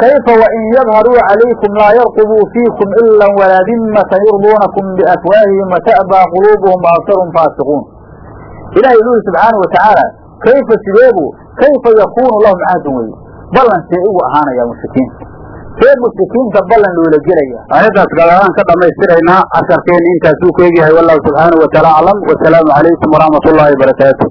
kayfa wain yadharuu calaykum laa yarqubuu fiikum ila walaa dimmatan yurduunakum biafwaahihim wata'baa quluubuhum waabsarum faasiquun. Ilahay yhi subxaana watacaala kayfa sideebu kayfa yakuunu lahum cahdun weye ballan see ugu ahaanaya mushrikiinta see mushrikiinta ballan loola gelaya. Aayaddaas gadaadaan ka dhammaystiraynaa casharkeenna intaasuu ku egyahay wallahu subxaanahu wataala aclam wasalaamu calaykum waraxmat ullaahi barakaatu